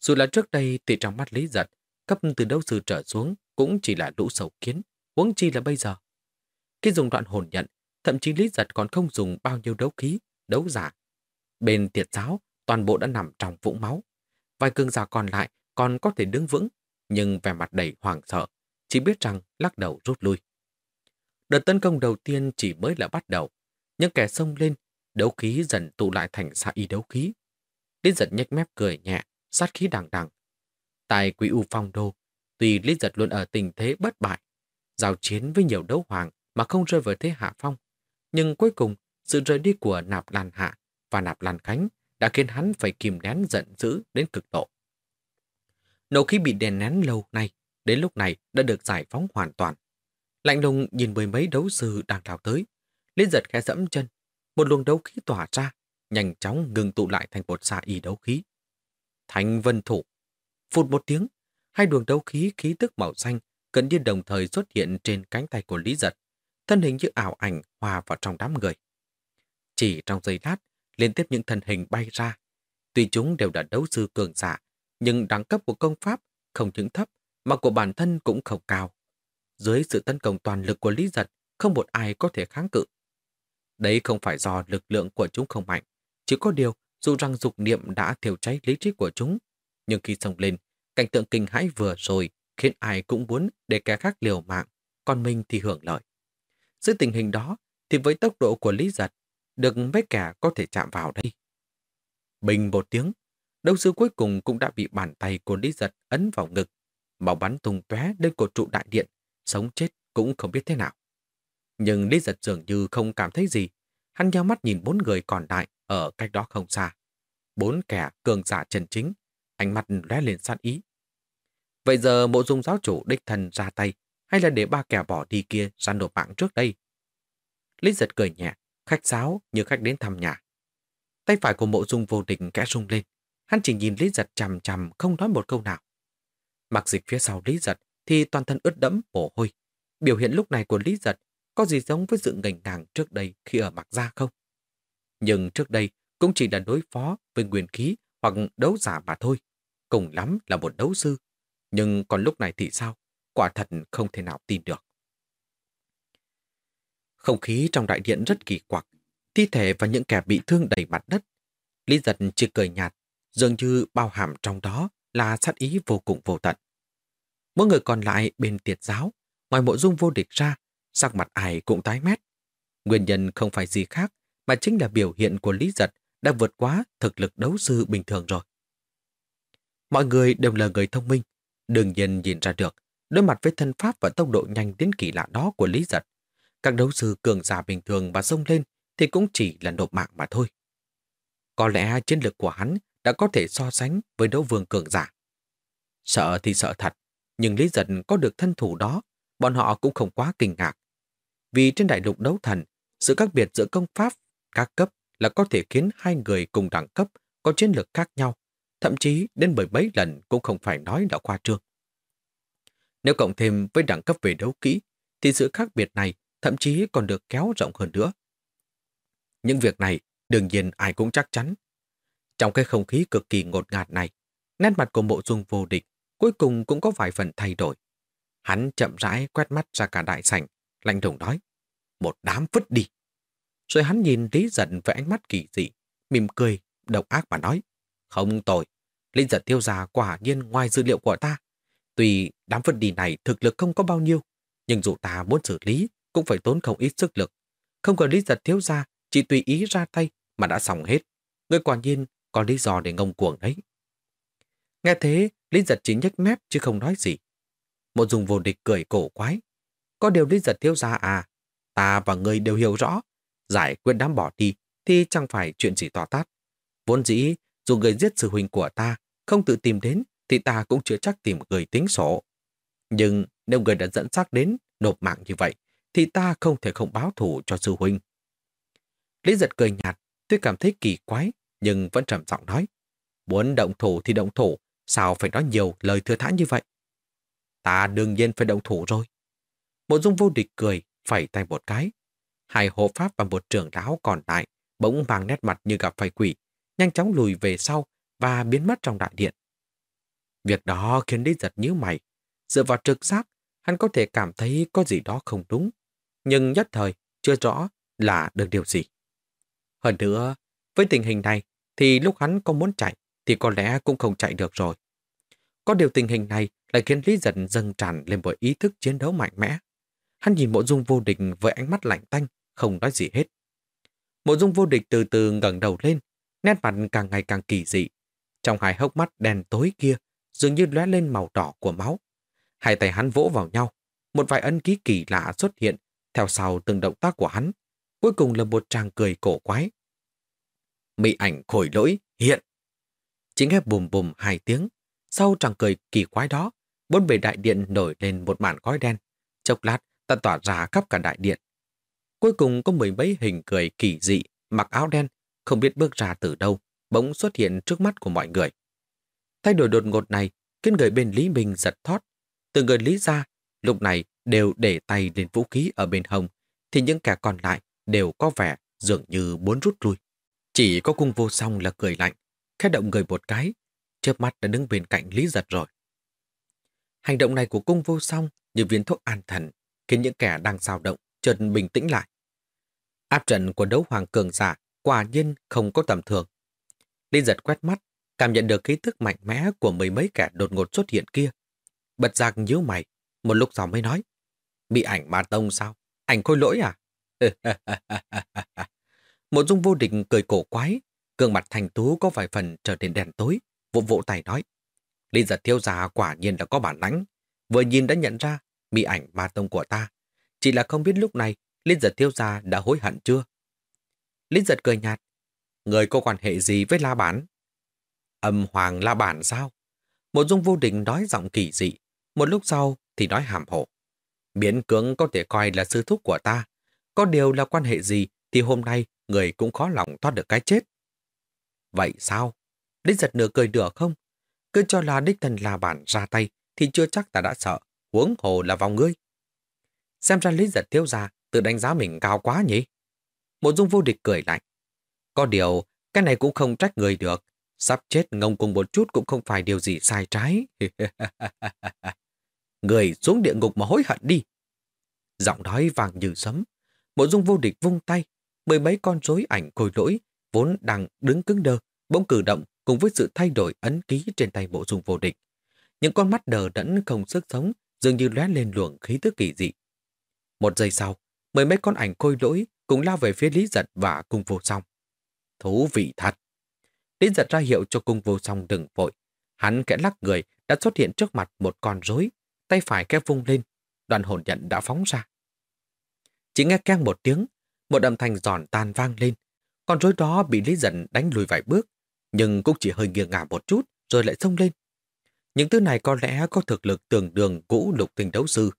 Dù là trước đây thì trong mắt Lý giật, cấp từ đấu sư trở xuống cũng chỉ là lũ sầu kiến, huống chi là bây giờ. Khi dùng đoạn hồn nhận, thậm chí Lý giật còn không dùng bao nhiêu đấu khí, đấu giả. Bên tiệt giáo, toàn bộ đã nằm trong vũng máu. Vài cương giả còn lại còn có thể đứng vững, nhưng vẻ mặt đầy hoảng sợ, chỉ biết rằng lắc đầu rút lui. Đợt tấn công đầu tiên chỉ mới là bắt đầu, những kẻ xông lên, đấu khí dần tụ lại thành xa y đấu khí. Lý giật nhếch mép cười nhẹ, sát khí đằng đằng. Tại quỷ u phong đô, tuy Lý giật luôn ở tình thế bất bại, giao chiến với nhiều đấu hoàng mà không rơi vào thế hạ phong, nhưng cuối cùng sự rời đi của nạp lan hạ và nạp lan khánh đã khiến hắn phải kìm nén giận dữ đến cực độ. Nổ khí bị đèn nén lâu nay đến lúc này đã được giải phóng hoàn toàn. Lạnh lùng nhìn mười mấy đấu sư đang đào tới. Lý giật khẽ dẫm chân, một luồng đấu khí tỏa ra, nhanh chóng ngừng tụ lại thành một xạ y đấu khí. Thành vân thủ. Phút một tiếng, hai luồng đấu khí khí tức màu xanh gần như đồng thời xuất hiện trên cánh tay của Lý Giật, thân hình như ảo ảnh hòa vào trong đám người. Chỉ trong giây lát, liên tiếp những thân hình bay ra. Tuy chúng đều đã đấu sư cường giả, nhưng đẳng cấp của công pháp không những thấp mà của bản thân cũng không cao. Dưới sự tấn công toàn lực của Lý Giật, không một ai có thể kháng cự. Đấy không phải do lực lượng của chúng không mạnh, chỉ có điều dù rằng dục niệm đã thiêu cháy lý trí của chúng, nhưng khi xông lên, cảnh tượng kinh hãi vừa rồi khiến ai cũng muốn để kẻ khác liều mạng, còn mình thì hưởng lợi. Dưới tình hình đó, thì với tốc độ của Lý Giật, được mấy kẻ có thể chạm vào đây. Bình một tiếng, đấu sư cuối cùng cũng đã bị bàn tay của Lý Giật ấn vào ngực, máu bắn tung tóe lên cột trụ đại điện, sống chết cũng không biết thế nào. Nhưng Lý Giật dường như không cảm thấy gì, hắn nhau mắt nhìn bốn người còn lại ở cách đó không xa. Bốn kẻ cường giả chân chính, ánh mắt lóe lên sát ý. Vậy giờ mộ dung giáo chủ đích thần ra tay hay là để ba kẻ bỏ đi kia ra nộp mạng trước đây? Lý giật cười nhẹ, khách sáo như khách đến thăm nhà. Tay phải của mộ dung vô địch kẽ rung lên. Hắn chỉ nhìn Lý giật chằm chằm không nói một câu nào. Mặc dịch phía sau Lý giật thì toàn thân ướt đẫm mồ hôi. Biểu hiện lúc này của Lý giật có gì giống với sự ngành ngàng trước đây khi ở mặc gia không? Nhưng trước đây cũng chỉ là đối phó với nguyên khí hoặc đấu giả mà thôi. Cùng lắm là một đấu sư. Nhưng còn lúc này thì sao? Quả thật không thể nào tin được. Không khí trong đại điện rất kỳ quặc. Thi thể và những kẻ bị thương đầy mặt đất. Lý giật chỉ cười nhạt, dường như bao hàm trong đó là sát ý vô cùng vô tận. Mỗi người còn lại bên tiệt giáo, ngoài mộ dung vô địch ra, sắc mặt ai cũng tái mét. Nguyên nhân không phải gì khác, mà chính là biểu hiện của Lý Giật đã vượt quá thực lực đấu sư bình thường rồi. Mọi người đều là người thông minh, đương nhiên nhìn ra được, đối mặt với thân pháp và tốc độ nhanh đến kỳ lạ đó của Lý Giật. Các đấu sư cường giả bình thường và xông lên thì cũng chỉ là nộp mạng mà thôi. Có lẽ chiến lược của hắn đã có thể so sánh với đấu vương cường giả. Sợ thì sợ thật, nhưng Lý Giật có được thân thủ đó, bọn họ cũng không quá kinh ngạc. Vì trên đại lục đấu thần, sự khác biệt giữa công pháp các cấp là có thể khiến hai người cùng đẳng cấp có chiến lược khác nhau, thậm chí đến bởi mấy lần cũng không phải nói đã qua trương. Nếu cộng thêm với đẳng cấp về đấu kỹ, thì sự khác biệt này thậm chí còn được kéo rộng hơn nữa. Những việc này đương nhiên ai cũng chắc chắn. Trong cái không khí cực kỳ ngột ngạt này, nét mặt của mộ dung vô địch cuối cùng cũng có vài phần thay đổi. Hắn chậm rãi quét mắt ra cả đại sảnh, lạnh lùng nói, một đám vứt đi. Rồi hắn nhìn Lý Giật với ánh mắt kỳ dị, mỉm cười, độc ác mà nói. Không tội, Lý Giật tiêu già quả nhiên ngoài dữ liệu của ta. Tuy đám vứt đi này thực lực không có bao nhiêu, nhưng dù ta muốn xử lý cũng phải tốn không ít sức lực. Không cần Lý Giật thiếu ra, chỉ tùy ý ra tay mà đã xong hết. Người quả nhiên có lý do để ngông cuồng đấy. Nghe thế, Lý Giật chỉ nhếch mép chứ không nói gì. Một dùng vô địch cười cổ quái. Có điều Lý Giật thiếu ra à, ta và người đều hiểu rõ giải quyết đám bỏ đi thì chẳng phải chuyện gì to tát. Vốn dĩ, dù người giết sư huynh của ta không tự tìm đến thì ta cũng chưa chắc tìm người tính sổ. Nhưng nếu người đã dẫn xác đến nộp mạng như vậy thì ta không thể không báo thủ cho sư huynh. Lý giật cười nhạt, tôi cảm thấy kỳ quái nhưng vẫn trầm giọng nói muốn động thủ thì động thủ, sao phải nói nhiều lời thừa thãi như vậy? Ta đương nhiên phải động thủ rồi. Bộ dung vô địch cười, phẩy tay một cái, Hai hộ pháp và một trưởng lão còn lại bỗng mang nét mặt như gặp phải quỷ, nhanh chóng lùi về sau và biến mất trong đại điện. Việc đó khiến Lý giật nhíu mày. Dựa vào trực giác, hắn có thể cảm thấy có gì đó không đúng. Nhưng nhất thời, chưa rõ là được điều gì. Hơn nữa, với tình hình này, thì lúc hắn có muốn chạy, thì có lẽ cũng không chạy được rồi. Có điều tình hình này lại khiến Lý giật dâng tràn lên một ý thức chiến đấu mạnh mẽ. Hắn nhìn mộ dung vô địch với ánh mắt lạnh tanh, không nói gì hết. Mộ dung vô địch từ từ ngẩng đầu lên, nét mặt càng ngày càng kỳ dị. Trong hai hốc mắt đen tối kia, dường như lóe lên màu đỏ của máu. Hai tay hắn vỗ vào nhau, một vài ân ký kỳ lạ xuất hiện theo sau từng động tác của hắn. Cuối cùng là một tràng cười cổ quái. Mị ảnh khổi lỗi, hiện. Chính nghe bùm bùm hai tiếng. Sau tràng cười kỳ quái đó, bốn bề đại điện nổi lên một màn khói đen. Chốc lát, ta tỏa ra khắp cả đại điện. Cuối cùng có mười mấy hình cười kỳ dị, mặc áo đen, không biết bước ra từ đâu, bỗng xuất hiện trước mắt của mọi người. Thay đổi đột ngột này khiến người bên Lý Minh giật thót. Từ người Lý ra, lúc này đều để tay lên vũ khí ở bên hông, thì những kẻ còn lại đều có vẻ dường như muốn rút lui. Chỉ có cung vô song là cười lạnh, khẽ động người một cái, chớp mắt đã đứng bên cạnh Lý Giật rồi. Hành động này của cung vô song như viên thuốc an thần, khiến những kẻ đang dao động chợt bình tĩnh lại. Áp trận của đấu hoàng cường giả quả nhiên không có tầm thường. Lý Giật quét mắt, cảm nhận được khí thức mạnh mẽ của mười mấy kẻ đột ngột xuất hiện kia. Bật giặc nhíu mày, một lúc sau mới nói. Bị ảnh ma tông sao? Ảnh khôi lỗi à? một dung vô định cười cổ quái, gương mặt thành tú có vài phần trở nên đèn tối, vỗ vỗ tay nói. Lý giật thiếu già quả nhiên là có bản lãnh. Vừa nhìn đã nhận ra mỹ ảnh ma tông của ta. Chỉ là không biết lúc này, Linh giật thiếu gia đã hối hận chưa? Linh giật cười nhạt. Người có quan hệ gì với La Bản? Âm Hoàng La Bản sao? Một dung vô định nói giọng kỳ dị. Một lúc sau thì nói hàm hổ. Biến cưỡng có thể coi là sư thúc của ta. Có điều là quan hệ gì thì hôm nay người cũng khó lòng thoát được cái chết. Vậy sao? Lý giật nửa cười nửa không? Cứ cho là đích thần là bản ra tay thì chưa chắc ta đã sợ. Huống hồ là vào ngươi. Xem ra Lý giật thiếu ra tự đánh giá mình cao quá nhỉ? Một dung vô địch cười lạnh. Có điều, cái này cũng không trách người được. Sắp chết ngông cùng một chút cũng không phải điều gì sai trái. người xuống địa ngục mà hối hận đi. Giọng nói vàng như sấm. Bộ dung vô địch vung tay. Mười mấy con rối ảnh khôi lỗi vốn đang đứng cứng đơ, bỗng cử động cùng với sự thay đổi ấn ký trên tay bộ dung vô địch. Những con mắt đờ đẫn không sức sống dường như lóe lên luồng khí tức kỳ dị. Một giây sau, mười mấy con ảnh khôi lỗi cùng lao về phía Lý Giật và cung vô song. Thú vị thật! Lý Giật ra hiệu cho cung vô song đừng vội. Hắn kẽ lắc người đã xuất hiện trước mặt một con rối, tay phải kéo vung lên, đoàn hồn nhận đã phóng ra. Chỉ nghe keng một tiếng, một âm thanh giòn tan vang lên. Con rối đó bị Lý Giật đánh lùi vài bước, nhưng cũng chỉ hơi nghiêng ngả một chút rồi lại xông lên. Những thứ này có lẽ có thực lực tương đương cũ lục tinh đấu sư,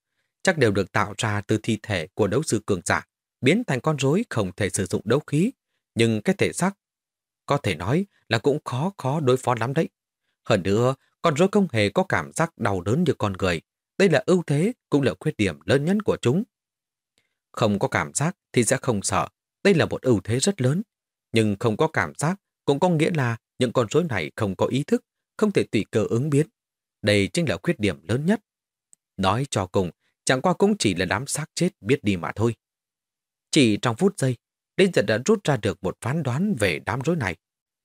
chắc đều được tạo ra từ thi thể của đấu sư cường giả, biến thành con rối không thể sử dụng đấu khí, nhưng cái thể xác có thể nói là cũng khó khó đối phó lắm đấy. Hơn nữa, con rối không hề có cảm giác đau đớn như con người. Đây là ưu thế, cũng là khuyết điểm lớn nhất của chúng. Không có cảm giác thì sẽ không sợ. Đây là một ưu thế rất lớn. Nhưng không có cảm giác cũng có nghĩa là những con rối này không có ý thức, không thể tùy cơ ứng biến. Đây chính là khuyết điểm lớn nhất. Nói cho cùng, chẳng qua cũng chỉ là đám xác chết biết đi mà thôi. Chỉ trong phút giây, Lý Giật đã rút ra được một phán đoán về đám rối này.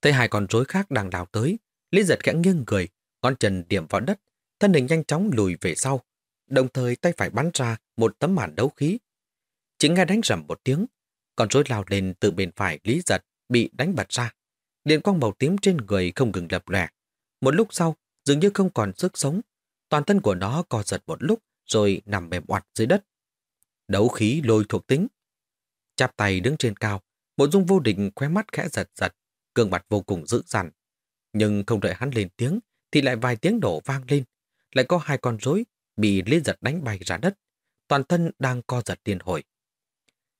Thấy hai con rối khác đang đào tới, Lý Giật khẽ nghiêng người, con chân điểm vào đất, thân hình nhanh chóng lùi về sau, đồng thời tay phải bắn ra một tấm màn đấu khí. Chỉ nghe đánh rầm một tiếng, con rối lao lên từ bên phải Lý Giật bị đánh bật ra. Điện quang màu tím trên người không ngừng lập lẻ. Một lúc sau, dường như không còn sức sống. Toàn thân của nó co giật một lúc rồi nằm mềm oặt dưới đất. Đấu khí lôi thuộc tính. Chạp tay đứng trên cao, bộ dung vô định khóe mắt khẽ giật giật, gương mặt vô cùng dữ dằn. Nhưng không đợi hắn lên tiếng, thì lại vài tiếng nổ vang lên. Lại có hai con rối bị Lý Giật đánh bay ra đất. Toàn thân đang co giật tiền hồi.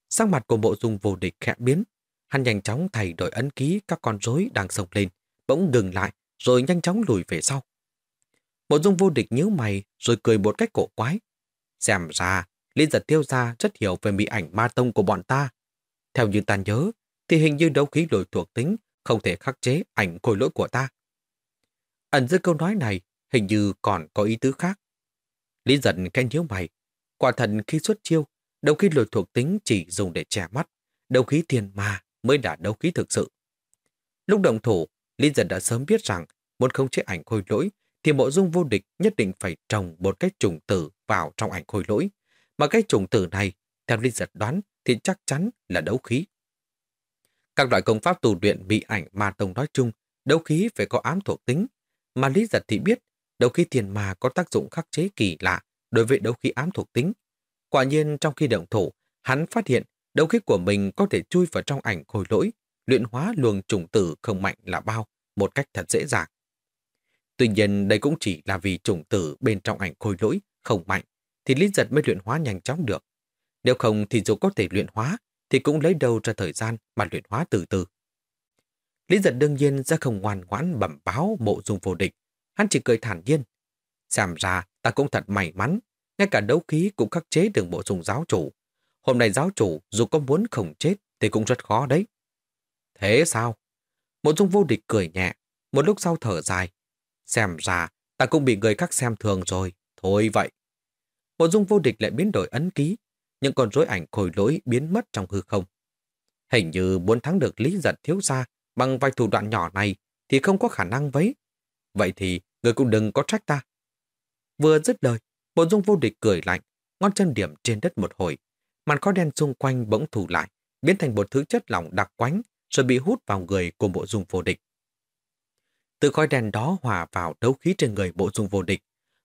Sang mặt của bộ dung vô địch khẽ biến. Hắn nhanh chóng thay đổi ấn ký các con rối đang sông lên, bỗng ngừng lại rồi nhanh chóng lùi về sau. Bộ dung vô địch nhíu mày rồi cười một cách cổ quái. Xem ra, Lý giật tiêu ra rất hiểu về mỹ ảnh ma tông của bọn ta. Theo như ta nhớ, thì hình như đấu khí đổi thuộc tính không thể khắc chế ảnh khôi lỗi của ta. Ẩn dưới câu nói này, hình như còn có ý tứ khác. Lý giật khen nhíu mày. Quả thần khi xuất chiêu, đấu khí lỗi thuộc tính chỉ dùng để che mắt. Đấu khí tiền ma mới là đấu khí thực sự. Lúc động thủ, Lý giật đã sớm biết rằng muốn không chế ảnh khôi lỗi thì bộ dung vô địch nhất định phải trồng một cái trùng tử vào trong ảnh khôi lỗi. Mà cái trùng tử này, theo Lý giật đoán, thì chắc chắn là đấu khí. Các loại công pháp tù luyện bị ảnh ma tông nói chung, đấu khí phải có ám thuộc tính. Mà Lý giật thì biết, đấu khí tiền ma có tác dụng khắc chế kỳ lạ đối với đấu khí ám thuộc tính. Quả nhiên trong khi động thủ, hắn phát hiện đấu khí của mình có thể chui vào trong ảnh khôi lỗi, luyện hóa luồng trùng tử không mạnh là bao, một cách thật dễ dàng. Tuy nhiên đây cũng chỉ là vì chủng tử bên trong ảnh khôi lỗi không mạnh, thì Lý Giật mới luyện hóa nhanh chóng được. Nếu không thì dù có thể luyện hóa, thì cũng lấy đâu ra thời gian mà luyện hóa từ từ. Lý Giật đương nhiên sẽ không ngoan ngoãn bẩm báo mộ dung vô địch, hắn chỉ cười thản nhiên. Xem ra ta cũng thật may mắn, ngay cả đấu khí cũng khắc chế được bộ dung giáo chủ. Hôm nay giáo chủ dù có muốn không chết thì cũng rất khó đấy. Thế sao? Mộ dung vô địch cười nhẹ, một lúc sau thở dài. Xem ra ta cũng bị người khác xem thường rồi, thôi vậy. bộ dung vô địch lại biến đổi ấn ký, những con rối ảnh khôi lỗi biến mất trong hư không. Hình như muốn thắng được lý giật thiếu gia bằng vài thủ đoạn nhỏ này thì không có khả năng với. Vậy thì người cũng đừng có trách ta. Vừa dứt lời, bộ dung vô địch cười lạnh, ngón chân điểm trên đất một hồi. Màn khói đen xung quanh bỗng thủ lại, biến thành một thứ chất lỏng đặc quánh rồi bị hút vào người của bộ dung vô địch. Từ khói đen đó hòa vào đấu khí trên người bộ dung vô địch.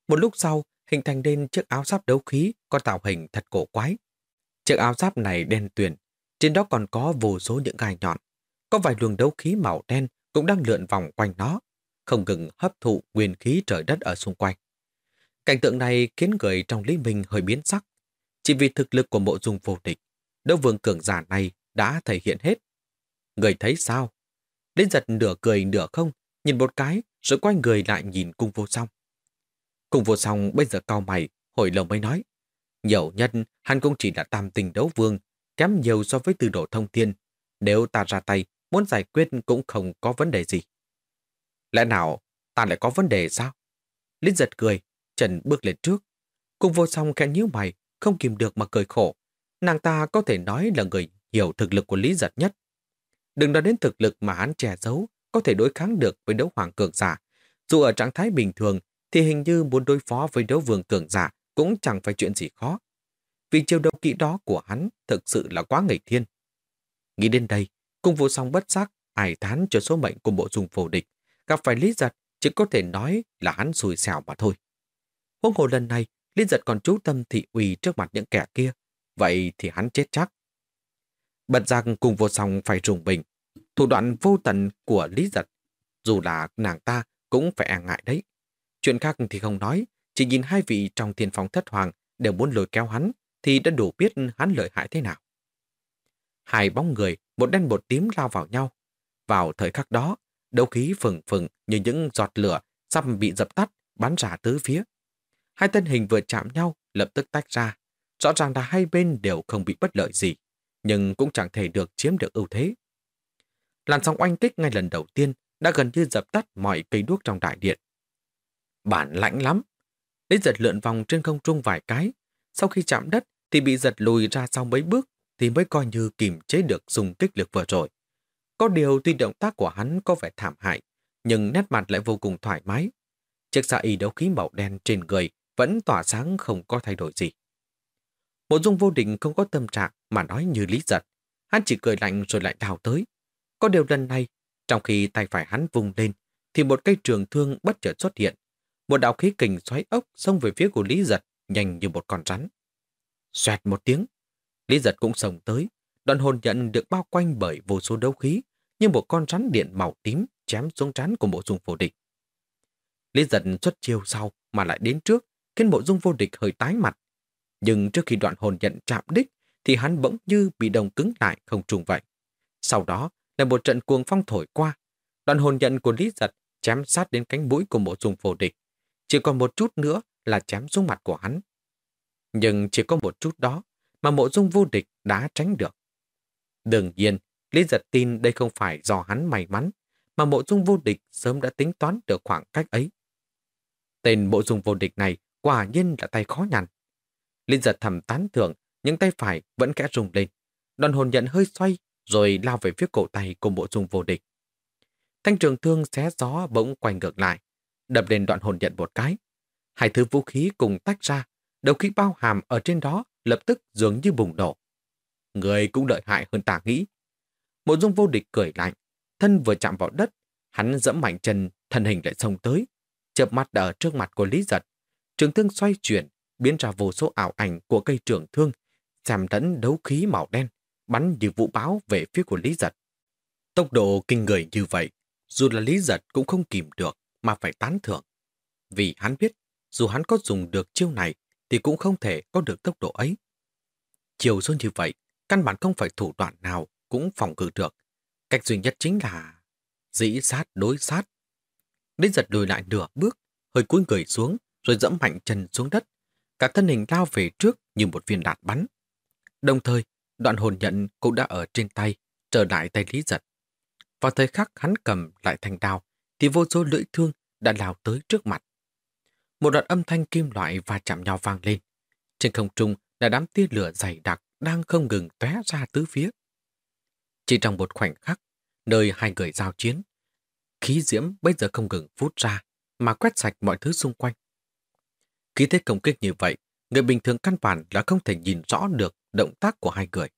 Một lúc sau, hình thành nên chiếc áo giáp đấu khí có tạo hình thật cổ quái. Chiếc áo giáp này đen tuyền, trên đó còn có vô số những gai nhọn. Có vài luồng đấu khí màu đen cũng đang lượn vòng quanh nó, không ngừng hấp thụ nguyên khí trời đất ở xung quanh. Cảnh tượng này khiến người trong Lý Minh hơi biến sắc. Chỉ vì thực lực của mộ dung vô địch, đấu vương cường giả này đã thể hiện hết. Người thấy sao? Đến giật nửa cười nửa không, nhìn một cái rồi quay người lại nhìn cung vô song. Cung vô song bây giờ cao mày, hồi lâu mới nói. Nhiều nhân, hắn cũng chỉ là tam tình đấu vương, kém nhiều so với từ độ thông thiên. Nếu ta ra tay, muốn giải quyết cũng không có vấn đề gì. Lẽ nào ta lại có vấn đề sao? Lít giật cười, Trần bước lên trước. cung vô song khẽ nhíu mày, không kìm được mà cười khổ. Nàng ta có thể nói là người hiểu thực lực của Lý Giật nhất. Đừng nói đến thực lực mà hắn che giấu, có thể đối kháng được với đấu hoàng cường giả. Dù ở trạng thái bình thường, thì hình như muốn đối phó với đấu vương cường giả cũng chẳng phải chuyện gì khó. Vì chiêu đấu kỹ đó của hắn thực sự là quá nghịch thiên. Nghĩ đến đây, cung vô song bất giác, ải thán cho số mệnh của bộ dung phổ địch. Gặp phải Lý Giật, chỉ có thể nói là hắn xui xẻo mà thôi. Huống hồ lần này, Lý Giật còn chú tâm thị uy trước mặt những kẻ kia. Vậy thì hắn chết chắc. Bật rằng cùng vô song phải rùng bình. Thủ đoạn vô tận của Lý Giật, dù là nàng ta cũng phải e ngại đấy. Chuyện khác thì không nói, chỉ nhìn hai vị trong thiên phong thất hoàng đều muốn lôi kéo hắn, thì đã đủ biết hắn lợi hại thế nào. Hai bóng người, một đen một tím lao vào nhau. Vào thời khắc đó, đấu khí phừng phừng như những giọt lửa sắp bị dập tắt, bắn ra tứ phía. Hai thân hình vừa chạm nhau, lập tức tách ra. Rõ ràng là hai bên đều không bị bất lợi gì, nhưng cũng chẳng thể được chiếm được ưu thế. Làn sóng oanh kích ngay lần đầu tiên đã gần như dập tắt mọi cây đuốc trong đại điện. Bản lãnh lắm. Lý giật lượn vòng trên không trung vài cái. Sau khi chạm đất thì bị giật lùi ra sau mấy bước thì mới coi như kìm chế được dùng kích lực vừa rồi. Có điều tuy động tác của hắn có vẻ thảm hại, nhưng nét mặt lại vô cùng thoải mái. Chiếc xa y đấu khí màu đen trên người vẫn tỏa sáng không có thay đổi gì. Bộ dung vô định không có tâm trạng mà nói như lý giật. Hắn chỉ cười lạnh rồi lại đào tới. Có điều lần này, trong khi tay phải hắn vùng lên, thì một cây trường thương bất chợt xuất hiện. Một đạo khí kình xoáy ốc xông về phía của Lý Giật, nhanh như một con rắn. Xoẹt một tiếng, Lý Giật cũng sồng tới. Đoạn hồn nhận được bao quanh bởi vô số đấu khí, như một con rắn điện màu tím chém xuống trán của bộ dung vô địch. Lý Giật xuất chiêu sau mà lại đến trước, khiến bộ dung vô địch hơi tái mặt. Nhưng trước khi đoạn hồn nhận chạm đích, thì hắn bỗng như bị đồng cứng lại không trùng vậy. Sau đó là một trận cuồng phong thổi qua. Đoạn hồn nhận của Lý Giật chém sát đến cánh mũi của bộ dung vô địch. Chỉ còn một chút nữa là chém xuống mặt của hắn. Nhưng chỉ có một chút đó mà mộ dung vô địch đã tránh được. Đương nhiên, Lý giật tin đây không phải do hắn may mắn, mà mộ dung vô địch sớm đã tính toán được khoảng cách ấy. Tên mộ dung vô địch này quả nhiên là tay khó nhằn. Lý giật thầm tán thưởng, nhưng tay phải vẫn kẽ rung lên. Đoàn hồn nhận hơi xoay, rồi lao về phía cổ tay của bộ dung vô địch. Thanh trường thương xé gió bỗng quay ngược lại, đập lên đoạn hồn nhận một cái. Hai thứ vũ khí cùng tách ra, đầu khí bao hàm ở trên đó lập tức dường như bùng nổ. Người cũng lợi hại hơn ta nghĩ. Mộ dung vô địch cười lạnh, thân vừa chạm vào đất, hắn dẫm mạnh chân, thân hình lại xông tới, chợp mắt ở trước mặt của Lý Giật. Trường thương xoay chuyển, biến ra vô số ảo ảnh của cây trường thương, xem lẫn đấu khí màu đen, bắn như vũ báo về phía của Lý Giật. Tốc độ kinh người như vậy, dù là Lý Giật cũng không kìm được mà phải tán thưởng. vì hắn biết dù hắn có dùng được chiêu này thì cũng không thể có được tốc độ ấy. Chiều số như vậy, căn bản không phải thủ đoạn nào cũng phòng cự được. Cách duy nhất chính là dĩ sát đối sát. Lý giật lùi lại nửa bước, hơi cúi người xuống, rồi dẫm mạnh chân xuống đất. Cả thân hình lao về trước như một viên đạn bắn. Đồng thời, đoạn hồn nhận cũng đã ở trên tay, trở lại tay Lý giật. Vào thời khắc hắn cầm lại thành đao, thì vô số lưỡi thương đã lao tới trước mặt. Một đoạn âm thanh kim loại va chạm nhau vang lên. Trên không trung là đám tia lửa dày đặc đang không ngừng tóe ra tứ phía. Chỉ trong một khoảnh khắc, nơi hai người giao chiến, khí diễm bây giờ không ngừng phút ra mà quét sạch mọi thứ xung quanh. khí thế công kích như vậy, người bình thường căn bản là không thể nhìn rõ được động tác của hai người.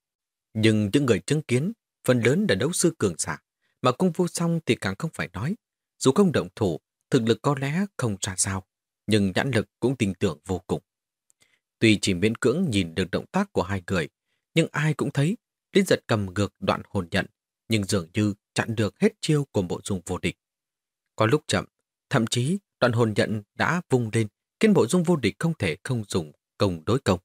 Nhưng những người chứng kiến, phần lớn là đấu sư cường giả, mà cung vô song thì càng không phải nói. Dù không động thủ, thực lực có lẽ không ra sao, nhưng nhãn lực cũng tin tưởng vô cùng. Tuy chỉ miễn cưỡng nhìn được động tác của hai người, nhưng ai cũng thấy Lý giật cầm ngược đoạn hồn nhận, nhưng dường như chặn được hết chiêu của bộ dung vô địch. Có lúc chậm, thậm chí đoạn hồn nhận đã vung lên, khiến bộ dung vô địch không thể không dùng công đối công.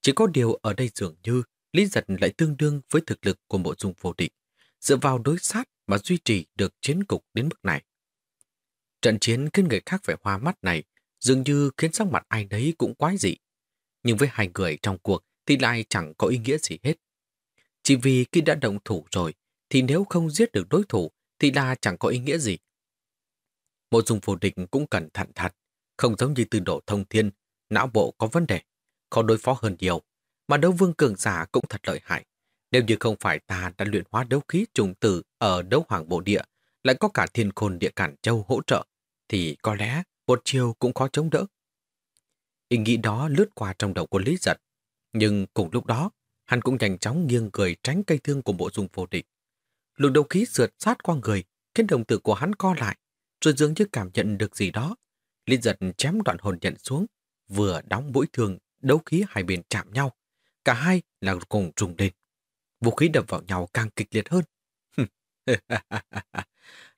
Chỉ có điều ở đây dường như Lý giật lại tương đương với thực lực của bộ dung vô địch, dựa vào đối sát mà duy trì được chiến cục đến mức này. Trận chiến khiến người khác phải hoa mắt này dường như khiến sắc mặt ai nấy cũng quái dị. Nhưng với hai người trong cuộc thì lại chẳng có ý nghĩa gì hết. Chỉ vì khi đã động thủ rồi thì nếu không giết được đối thủ thì là chẳng có ý nghĩa gì. Bộ dung vô địch cũng cẩn thận thật, không giống như từ độ thông thiên, não bộ có vấn đề, khó đối phó hơn nhiều, mà đấu vương cường giả cũng thật lợi hại. Nếu như không phải ta đã luyện hóa đấu khí trùng tử ở đấu hoàng bộ địa, lại có cả thiên khôn địa cản châu hỗ trợ, thì có lẽ một chiều cũng khó chống đỡ. Ý nghĩ đó lướt qua trong đầu của Lý Giật, nhưng cùng lúc đó, hắn cũng nhanh chóng nghiêng người tránh cây thương của bộ dung vô địch. Luồng đấu khí sượt sát qua người, khiến đồng tử của hắn co lại, rồi dường như cảm nhận được gì đó. Lý Giật chém đoạn hồn nhận xuống, vừa đóng mũi thương, đấu khí hai bên chạm nhau. Cả hai là cùng trùng lên. Vũ khí đập vào nhau càng kịch liệt hơn.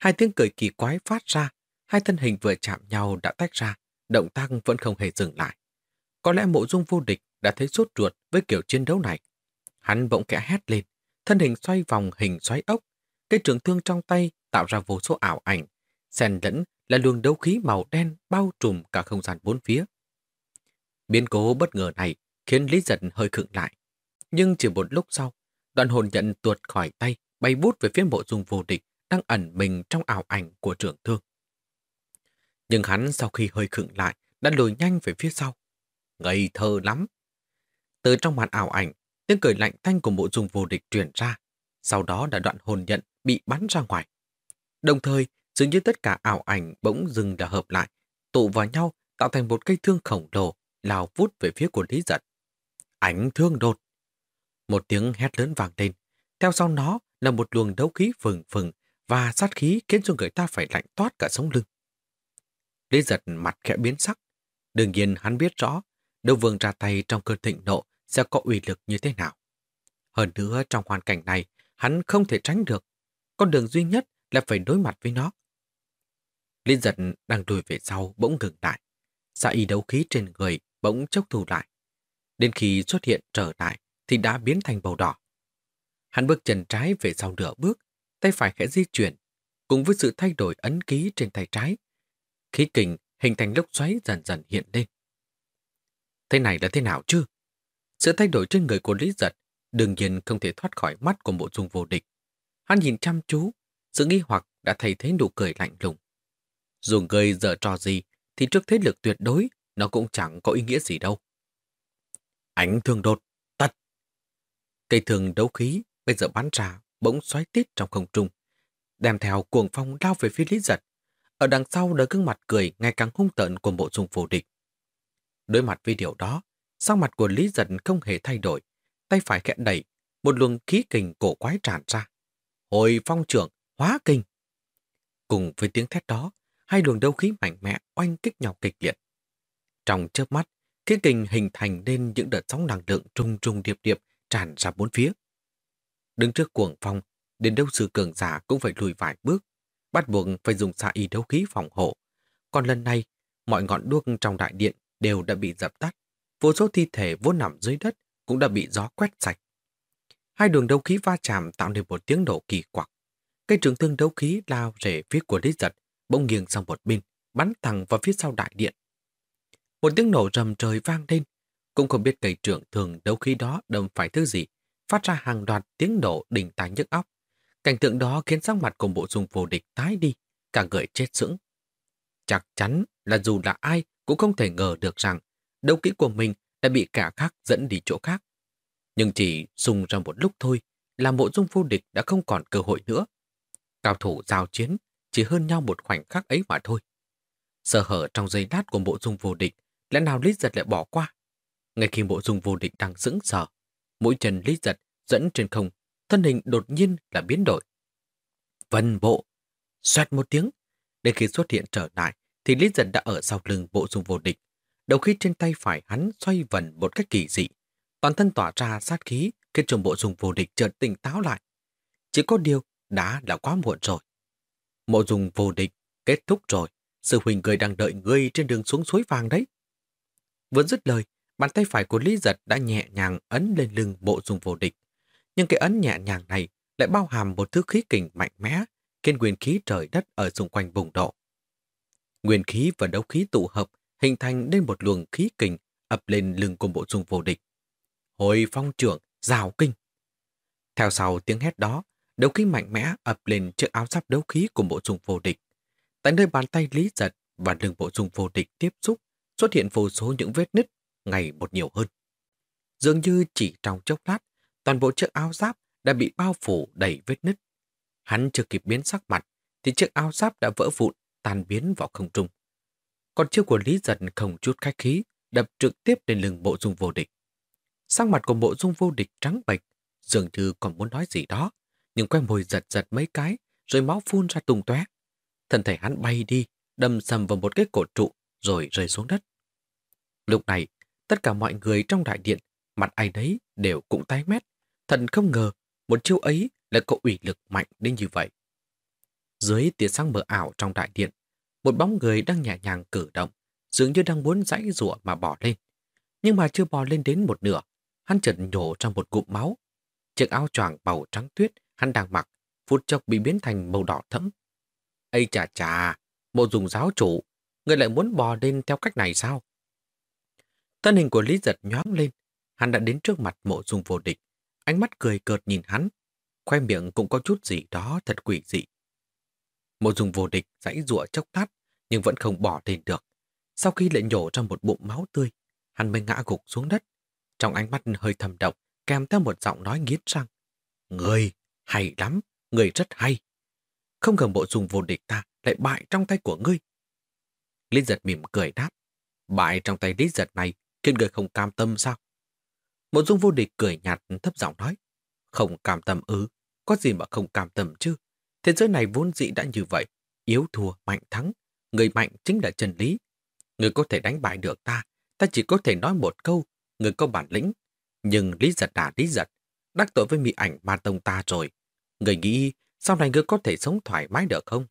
hai tiếng cười kỳ quái phát ra, hai thân hình vừa chạm nhau đã tách ra, động tác vẫn không hề dừng lại. Có lẽ mộ dung vô địch đã thấy sốt ruột với kiểu chiến đấu này. Hắn bỗng kẽ hét lên, thân hình xoay vòng hình xoáy ốc. Cây trường thương trong tay tạo ra vô số ảo ảnh, xen lẫn là luồng đấu khí màu đen bao trùm cả không gian bốn phía. Biến cố bất ngờ này khiến Lý Giật hơi khựng lại. Nhưng chỉ một lúc sau, đoạn hồn nhận tuột khỏi tay, bay bút về phía mộ dung vô địch đang ẩn mình trong ảo ảnh của trưởng thương. Nhưng hắn sau khi hơi khựng lại, đã lùi nhanh về phía sau. Ngây thơ lắm. Từ trong màn ảo ảnh, tiếng cười lạnh thanh của mộ dung vô địch truyền ra. Sau đó đã đoạn hồn nhận bị bắn ra ngoài. Đồng thời, dường như tất cả ảo ảnh bỗng dừng đã hợp lại, tụ vào nhau tạo thành một cây thương khổng lồ lao vút về phía của Lý Giật. Ánh thương đột. Một tiếng hét lớn vang lên. Theo sau nó là một luồng đấu khí phừng phừng và sát khí khiến cho người ta phải lạnh toát cả sống lưng. Lý giật mặt khẽ biến sắc. Đương nhiên hắn biết rõ, đấu vương ra tay trong cơn thịnh nộ sẽ có uy lực như thế nào. Hơn nữa trong hoàn cảnh này, hắn không thể tránh được. Con đường duy nhất là phải đối mặt với nó. Lý giật đang lùi về sau bỗng ngừng lại. Xa y đấu khí trên người bỗng chốc thu lại. Đến khi xuất hiện trở lại thì đã biến thành màu đỏ. Hắn bước chân trái về sau nửa bước, tay phải khẽ di chuyển. Cùng với sự thay đổi ấn ký trên tay trái, khí kình hình thành lốc xoáy dần dần hiện lên. Thế này là thế nào chứ? Sự thay đổi trên người của Lý Giật đương nhiên không thể thoát khỏi mắt của bộ dung vô địch. Hắn nhìn chăm chú, sự nghi hoặc đã thay thế nụ cười lạnh lùng. Dù người dở trò gì, thì trước thế lực tuyệt đối, nó cũng chẳng có ý nghĩa gì đâu. Ánh thương đột, tật. Cây thường đấu khí bây giờ bắn ra, bỗng xoáy tít trong không trung, đem theo cuồng phong lao về phía Lý Giật. Ở đằng sau là gương mặt cười ngày càng hung tợn của bộ dung phù địch. Đối mặt với điều đó, sắc mặt của Lý Giật không hề thay đổi, tay phải khẽ đẩy, một luồng khí kình cổ quái tràn ra. Hồi phong trưởng, hóa kinh. Cùng với tiếng thét đó, hai luồng đấu khí mạnh mẽ oanh kích nhau kịch liệt. Trong chớp mắt, khí kình hình thành nên những đợt sóng năng lượng trung trung điệp điệp tràn ra bốn phía. Đứng trước cuồng phong, đến đâu sư cường giả cũng phải lùi vài bước, bắt buộc phải dùng xạ y đấu khí phòng hộ. Còn lần này, mọi ngọn đuốc trong đại điện đều đã bị dập tắt. Vô số thi thể vốn nằm dưới đất cũng đã bị gió quét sạch. Hai đường đấu khí va chạm tạo nên một tiếng nổ kỳ quặc. Cây trường thương đấu khí lao rể phía của Lý Giật, bỗng nghiêng sang một bên, bắn thẳng vào phía sau đại điện. Một tiếng nổ rầm trời vang lên, cũng không biết cây trưởng thường đấu khí đó đâm phải thứ gì, phát ra hàng loạt tiếng nổ đỉnh tai nhức óc. Cảnh tượng đó khiến sắc mặt của bộ dung vô địch tái đi, cả người chết sững. Chắc chắn là dù là ai cũng không thể ngờ được rằng đấu kỹ của mình đã bị cả khác dẫn đi chỗ khác. Nhưng chỉ dùng ra một lúc thôi là bộ dung vô địch đã không còn cơ hội nữa. Cao thủ giao chiến chỉ hơn nhau một khoảnh khắc ấy mà thôi. Sơ hở trong giây lát của bộ dung vô địch lẽ nào Lý Giật lại bỏ qua. Ngay khi bộ dung vô địch đang sững sờ, mũi chân Lý Giật dẫn trên không, thân hình đột nhiên là biến đổi. Vân bộ, xoẹt một tiếng, đến khi xuất hiện trở lại thì Lý Giật đã ở sau lưng bộ dung vô địch. Đầu khi trên tay phải hắn xoay vần một cách kỳ dị, toàn thân tỏa ra sát khí khiến cho bộ dung vô địch chợt tỉnh táo lại. Chỉ có điều đã là quá muộn rồi. Mộ dùng vô địch, kết thúc rồi. Sư huynh người đang đợi ngươi trên đường xuống suối vàng đấy. Vừa dứt lời, bàn tay phải của Lý Giật đã nhẹ nhàng ấn lên lưng bộ dùng vô địch. Nhưng cái ấn nhẹ nhàng này lại bao hàm một thứ khí kình mạnh mẽ, khiến nguyên khí trời đất ở xung quanh vùng độ. Nguyên khí và đấu khí tụ hợp hình thành nên một luồng khí kình ập lên lưng của bộ dung vô địch. Hồi phong trưởng, rào kinh. Theo sau tiếng hét đó, đấu khí mạnh mẽ ập lên chiếc áo giáp đấu khí của bộ dung vô địch. Tại nơi bàn tay lý giật và lưng bộ dung vô địch tiếp xúc, xuất hiện vô số những vết nứt ngày một nhiều hơn. Dường như chỉ trong chốc lát, toàn bộ chiếc áo giáp đã bị bao phủ đầy vết nứt. Hắn chưa kịp biến sắc mặt, thì chiếc áo giáp đã vỡ vụn, tan biến vào không trung. Còn chiếc của Lý Giật không chút khách khí, đập trực tiếp lên lưng bộ dung vô địch. Sang mặt của bộ dung vô địch trắng bệch, dường như còn muốn nói gì đó, nhưng quay mồi giật giật mấy cái, rồi máu phun ra tung tóe. Thân thể hắn bay đi, đâm sầm vào một cái cột trụ, rồi rơi xuống đất. Lúc này, tất cả mọi người trong đại điện, mặt ai đấy đều cũng tái mét. Thần không ngờ, một chiêu ấy lại có ủy lực mạnh đến như vậy. Dưới tia sáng mờ ảo trong đại điện, một bóng người đang nhẹ nhàng cử động, dường như đang muốn dãy rủa mà bỏ lên. Nhưng mà chưa bò lên đến một nửa, hắn chợt nhổ trong một cụm máu. Chiếc áo choàng màu trắng tuyết hắn đang mặc, phút chốc bị biến thành màu đỏ thẫm. Ây chà chà, bộ dùng giáo chủ, người lại muốn bò lên theo cách này sao? Thân hình của Lý Giật nhoáng lên, hắn đã đến trước mặt mộ dung vô địch, ánh mắt cười cợt nhìn hắn, khoe miệng cũng có chút gì đó thật quỷ dị. Mộ dung vô địch dãy rụa chốc lát, nhưng vẫn không bỏ lên được. Sau khi lại nhổ ra một bụng máu tươi, hắn mới ngã gục xuống đất. Trong ánh mắt hơi thầm động, kèm theo một giọng nói nghiến răng. Người, hay lắm, người rất hay. Không ngờ bộ dung vô địch ta lại bại trong tay của ngươi. Lý giật mỉm cười đáp. Bại trong tay lý giật này khiến người không cam tâm sao? Bộ dung vô địch cười nhạt thấp giọng nói. Không cam tâm ư, có gì mà không cam tâm chứ? Thế giới này vốn dĩ đã như vậy, yếu thua, mạnh thắng. Người mạnh chính là chân lý. Người có thể đánh bại được ta, ta chỉ có thể nói một câu, người có bản lĩnh. Nhưng lý giật đã lý giật, đắc tội với mỹ ảnh ma tông ta rồi. Người nghĩ sau này ngươi có thể sống thoải mái được không?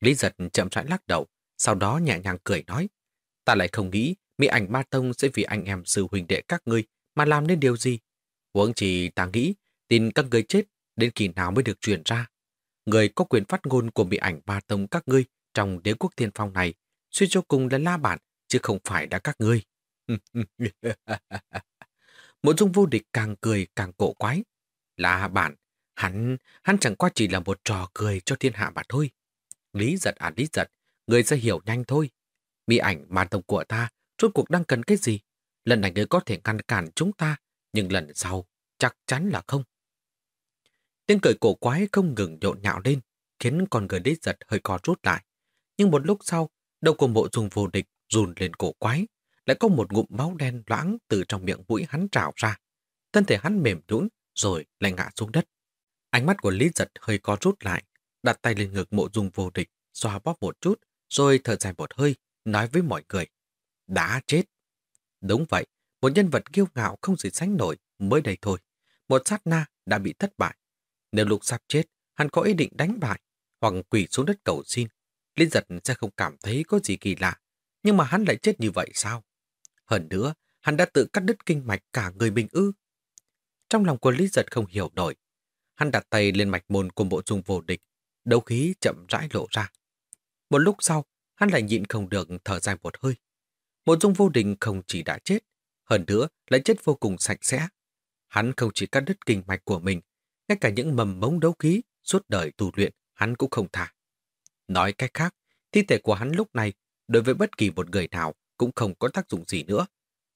Lý giật chậm rãi lắc đầu, sau đó nhẹ nhàng cười nói. Ta lại không nghĩ mỹ ảnh ma tông sẽ vì anh em sư huynh đệ các ngươi mà làm nên điều gì. Huống chỉ ta nghĩ tin các ngươi chết đến khi nào mới được truyền ra. Người có quyền phát ngôn của mỹ ảnh ma tông các ngươi trong đế quốc thiên phong này suy cho cùng là la bản chứ không phải là các ngươi. Mộ dung vô địch càng cười càng cổ quái. Là bản, hắn, hắn chẳng qua chỉ là một trò cười cho thiên hạ mà thôi. Lý giật à lý giật, người sẽ hiểu nhanh thôi. Mỹ ảnh màn tông của ta, rốt cuộc đang cần cái gì? Lần này người có thể ngăn cản chúng ta, nhưng lần sau chắc chắn là không. Tiếng cười cổ quái không ngừng nhộn nhạo lên, khiến con người lý giật hơi co rút lại. Nhưng một lúc sau, đầu của mộ dùng vô địch rùn lên cổ quái, lại có một ngụm máu đen loãng từ trong miệng mũi hắn trào ra. Thân thể hắn mềm nhũn rồi lại ngã xuống đất. Ánh mắt của Lý Giật hơi co rút lại, đặt tay lên ngực mộ dung vô địch, xoa bóp một chút, rồi thở dài một hơi, nói với mọi người. Đã chết. Đúng vậy, một nhân vật kiêu ngạo không gì sánh nổi mới đây thôi. Một sát na đã bị thất bại. Nếu lục sắp chết, hắn có ý định đánh bại, hoặc quỷ xuống đất cầu xin. Lý giật sẽ không cảm thấy có gì kỳ lạ, nhưng mà hắn lại chết như vậy sao? Hơn nữa, hắn đã tự cắt đứt kinh mạch cả người bình ư. Trong lòng của Lý giật không hiểu nổi. Hắn đặt tay lên mạch môn của bộ dung vô địch, đấu khí chậm rãi lộ ra. Một lúc sau, hắn lại nhịn không được thở dài một hơi. Bộ dung vô địch không chỉ đã chết, hơn nữa lại chết vô cùng sạch sẽ. Hắn không chỉ cắt đứt kinh mạch của mình, ngay cả những mầm mống đấu khí suốt đời tu luyện hắn cũng không thả. Nói cách khác, thi thể của hắn lúc này đối với bất kỳ một người nào cũng không có tác dụng gì nữa,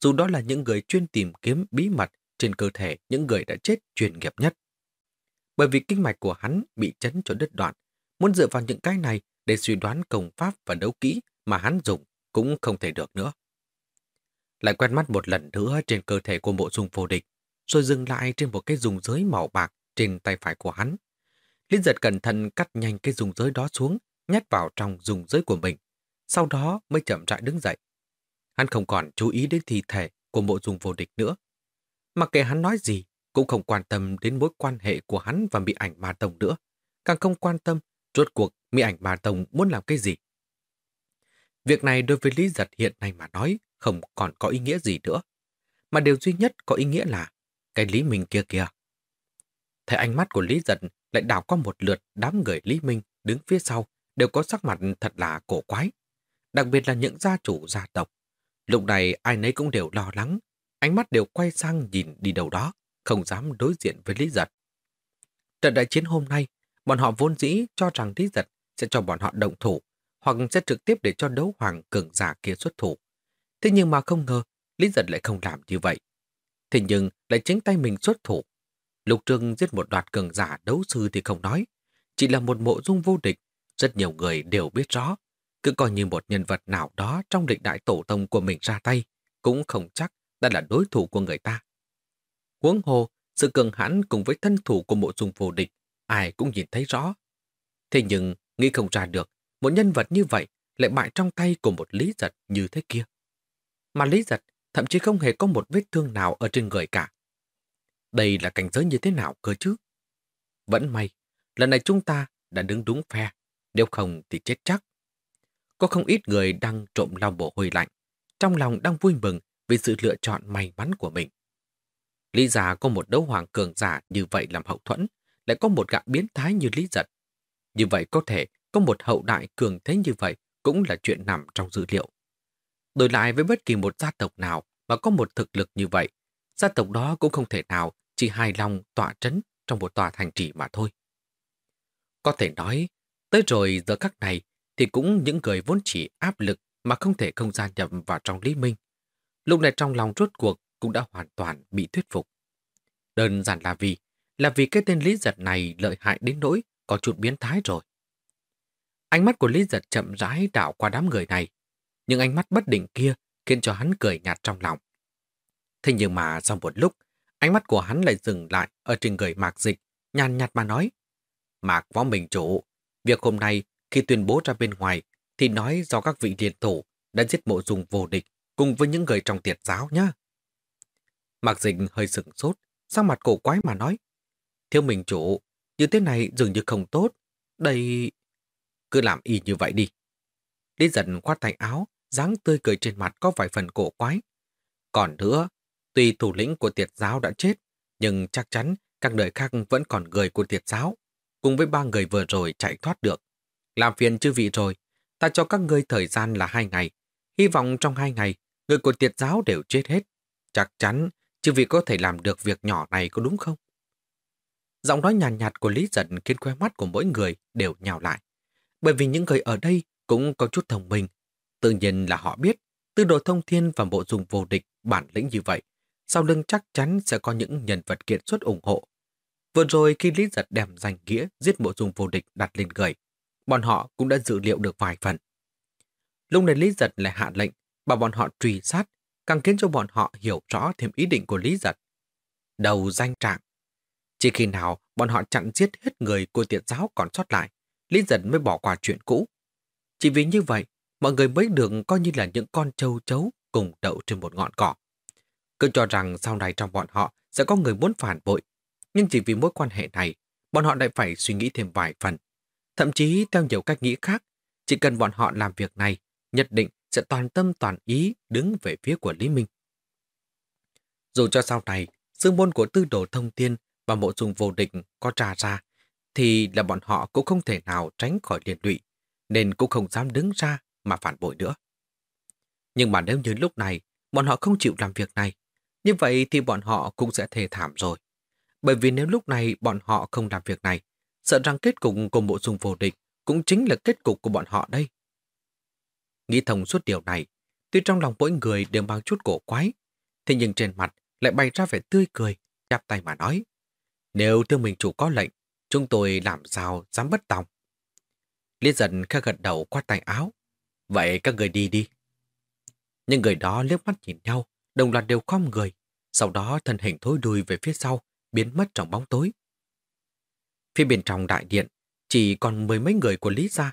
dù đó là những người chuyên tìm kiếm bí mật trên cơ thể những người đã chết chuyên nghiệp nhất. Bởi vì kinh mạch của hắn bị chấn cho đứt đoạn, muốn dựa vào những cái này để suy đoán công pháp và đấu kỹ mà hắn dùng cũng không thể được nữa. Lại quét mắt một lần nữa trên cơ thể của bộ dung vô địch, rồi dừng lại trên một cái dùng giới màu bạc trên tay phải của hắn. Linh giật cẩn thận cắt nhanh cái dùng giới đó xuống, nhét vào trong dùng giới của mình, sau đó mới chậm rãi đứng dậy. Hắn không còn chú ý đến thi thể của bộ dung vô địch nữa. Mặc kệ hắn nói gì, cũng không quan tâm đến mối quan hệ của hắn và Mỹ ảnh Ma Tông nữa. Càng không quan tâm rốt cuộc Mỹ ảnh Ma Tông muốn làm cái gì. Việc này đối với Lý Giật hiện nay mà nói không còn có ý nghĩa gì nữa. Mà điều duy nhất có ý nghĩa là cái Lý Minh kia kìa. Thấy ánh mắt của Lý Giật lại đảo qua một lượt đám người Lý Minh đứng phía sau đều có sắc mặt thật là cổ quái. Đặc biệt là những gia chủ gia tộc. Lúc này ai nấy cũng đều lo lắng, ánh mắt đều quay sang nhìn đi đâu đó, không dám đối diện với Lý Giật. Trận đại chiến hôm nay, bọn họ vốn dĩ cho rằng Lý Giật sẽ cho bọn họ động thủ, hoặc sẽ trực tiếp để cho đấu hoàng cường giả kia xuất thủ. Thế nhưng mà không ngờ, Lý Giật lại không làm như vậy. Thế nhưng lại chính tay mình xuất thủ. Lục Trương giết một đoạt cường giả đấu sư thì không nói. Chỉ là một mộ dung vô địch, rất nhiều người đều biết rõ. Cứ coi như một nhân vật nào đó trong lịch đại tổ tông của mình ra tay, cũng không chắc đã là đối thủ của người ta. Huống hồ, sự cường hãn cùng với thân thủ của mộ dung vô địch, ai cũng nhìn thấy rõ. Thế nhưng, nghĩ không ra được, một nhân vật như vậy lại bại trong tay của một lý giật như thế kia. Mà lý giật thậm chí không hề có một vết thương nào ở trên người cả. Đây là cảnh giới như thế nào cơ chứ? Vẫn may, lần này chúng ta đã đứng đúng phe, nếu không thì chết chắc. Có không ít người đang trộm lòng bộ hôi lạnh, trong lòng đang vui mừng vì sự lựa chọn may mắn của mình. Lý giả có một đấu hoàng cường giả như vậy làm hậu thuẫn, lại có một gã biến thái như Lý Giật. Như vậy có thể có một hậu đại cường thế như vậy cũng là chuyện nằm trong dữ liệu. Đổi lại với bất kỳ một gia tộc nào mà có một thực lực như vậy, gia tộc đó cũng không thể nào chỉ hài lòng tọa trấn trong một tòa thành trì mà thôi. Có thể nói, tới rồi giờ các này thì cũng những người vốn chỉ áp lực mà không thể không gia nhập vào trong Lý Minh. Lúc này trong lòng rốt cuộc cũng đã hoàn toàn bị thuyết phục. Đơn giản là vì, là vì cái tên Lý Giật này lợi hại đến nỗi có chút biến thái rồi. Ánh mắt của Lý Giật chậm rãi đảo qua đám người này, nhưng ánh mắt bất định kia khiến cho hắn cười nhạt trong lòng. Thế nhưng mà sau một lúc, ánh mắt của hắn lại dừng lại ở trên người Mạc Dịch, nhàn nhạt mà nói. Mạc Võ Minh Chủ, việc hôm nay khi tuyên bố ra bên ngoài thì nói do các vị liên thủ đã giết mộ dùng vô địch cùng với những người trong tiệt giáo nhá. Mạc Dịch hơi sửng sốt, sang mặt cổ quái mà nói. Thiếu mình chủ, như thế này dường như không tốt. Đây... Cứ làm y như vậy đi. Lý dần khoát tay áo, dáng tươi cười trên mặt có vài phần cổ quái. Còn nữa, tuy thủ lĩnh của tiệt giáo đã chết, nhưng chắc chắn các đời khác vẫn còn người của tiệt giáo, cùng với ba người vừa rồi chạy thoát được. Làm phiền chư vị rồi, ta cho các ngươi thời gian là hai ngày. Hy vọng trong hai ngày, người của tiệt giáo đều chết hết. Chắc chắn chư vị có thể làm được việc nhỏ này có đúng không? Giọng nói nhàn nhạt, nhạt của Lý Giật khiến khoe mắt của mỗi người đều nhào lại. Bởi vì những người ở đây cũng có chút thông minh. Tự nhiên là họ biết tư đồ thông thiên và bộ dùng vô địch bản lĩnh như vậy. Sau lưng chắc chắn sẽ có những nhân vật kiện xuất ủng hộ. Vừa rồi khi Lý Giật đem danh nghĩa giết bộ dùng vô địch đặt lên người, bọn họ cũng đã dự liệu được vài phần. Lúc này Lý Giật lại hạ lệnh bảo bọn họ truy sát, càng khiến cho bọn họ hiểu rõ thêm ý định của Lý Giật. Đầu danh trạng. Chỉ khi nào bọn họ chặn giết hết người của tiện giáo còn sót lại, Lý Giật mới bỏ qua chuyện cũ. Chỉ vì như vậy, mọi người mới được coi như là những con trâu chấu cùng đậu trên một ngọn cỏ. Cứ cho rằng sau này trong bọn họ sẽ có người muốn phản bội, nhưng chỉ vì mối quan hệ này, bọn họ lại phải suy nghĩ thêm vài phần. Thậm chí theo nhiều cách nghĩ khác, chỉ cần bọn họ làm việc này, nhất định sẽ toàn tâm toàn ý đứng về phía của Lý Minh. Dù cho sau này, xương môn của tư đồ thông tiên và mộ dùng vô địch có trà ra, thì là bọn họ cũng không thể nào tránh khỏi liên lụy, nên cũng không dám đứng ra mà phản bội nữa. Nhưng mà nếu như lúc này bọn họ không chịu làm việc này, như vậy thì bọn họ cũng sẽ thề thảm rồi. Bởi vì nếu lúc này bọn họ không làm việc này, sợ rằng kết cục của bộ dung vô địch cũng chính là kết cục của bọn họ đây. Nghĩ thông suốt điều này, tuy trong lòng mỗi người đều mang chút cổ quái, thế nhưng trên mặt lại bày ra vẻ tươi cười, chắp tay mà nói. Nếu thương mình chủ có lệnh, chúng tôi làm sao dám bất tòng. Lý giận khẽ gật đầu qua tay áo. Vậy các người đi đi. Những người đó liếc mắt nhìn nhau, đồng loạt đều khom người, sau đó thân hình thối đuôi về phía sau, biến mất trong bóng tối. Phía bên trong đại điện, chỉ còn mười mấy người của Lý Gia.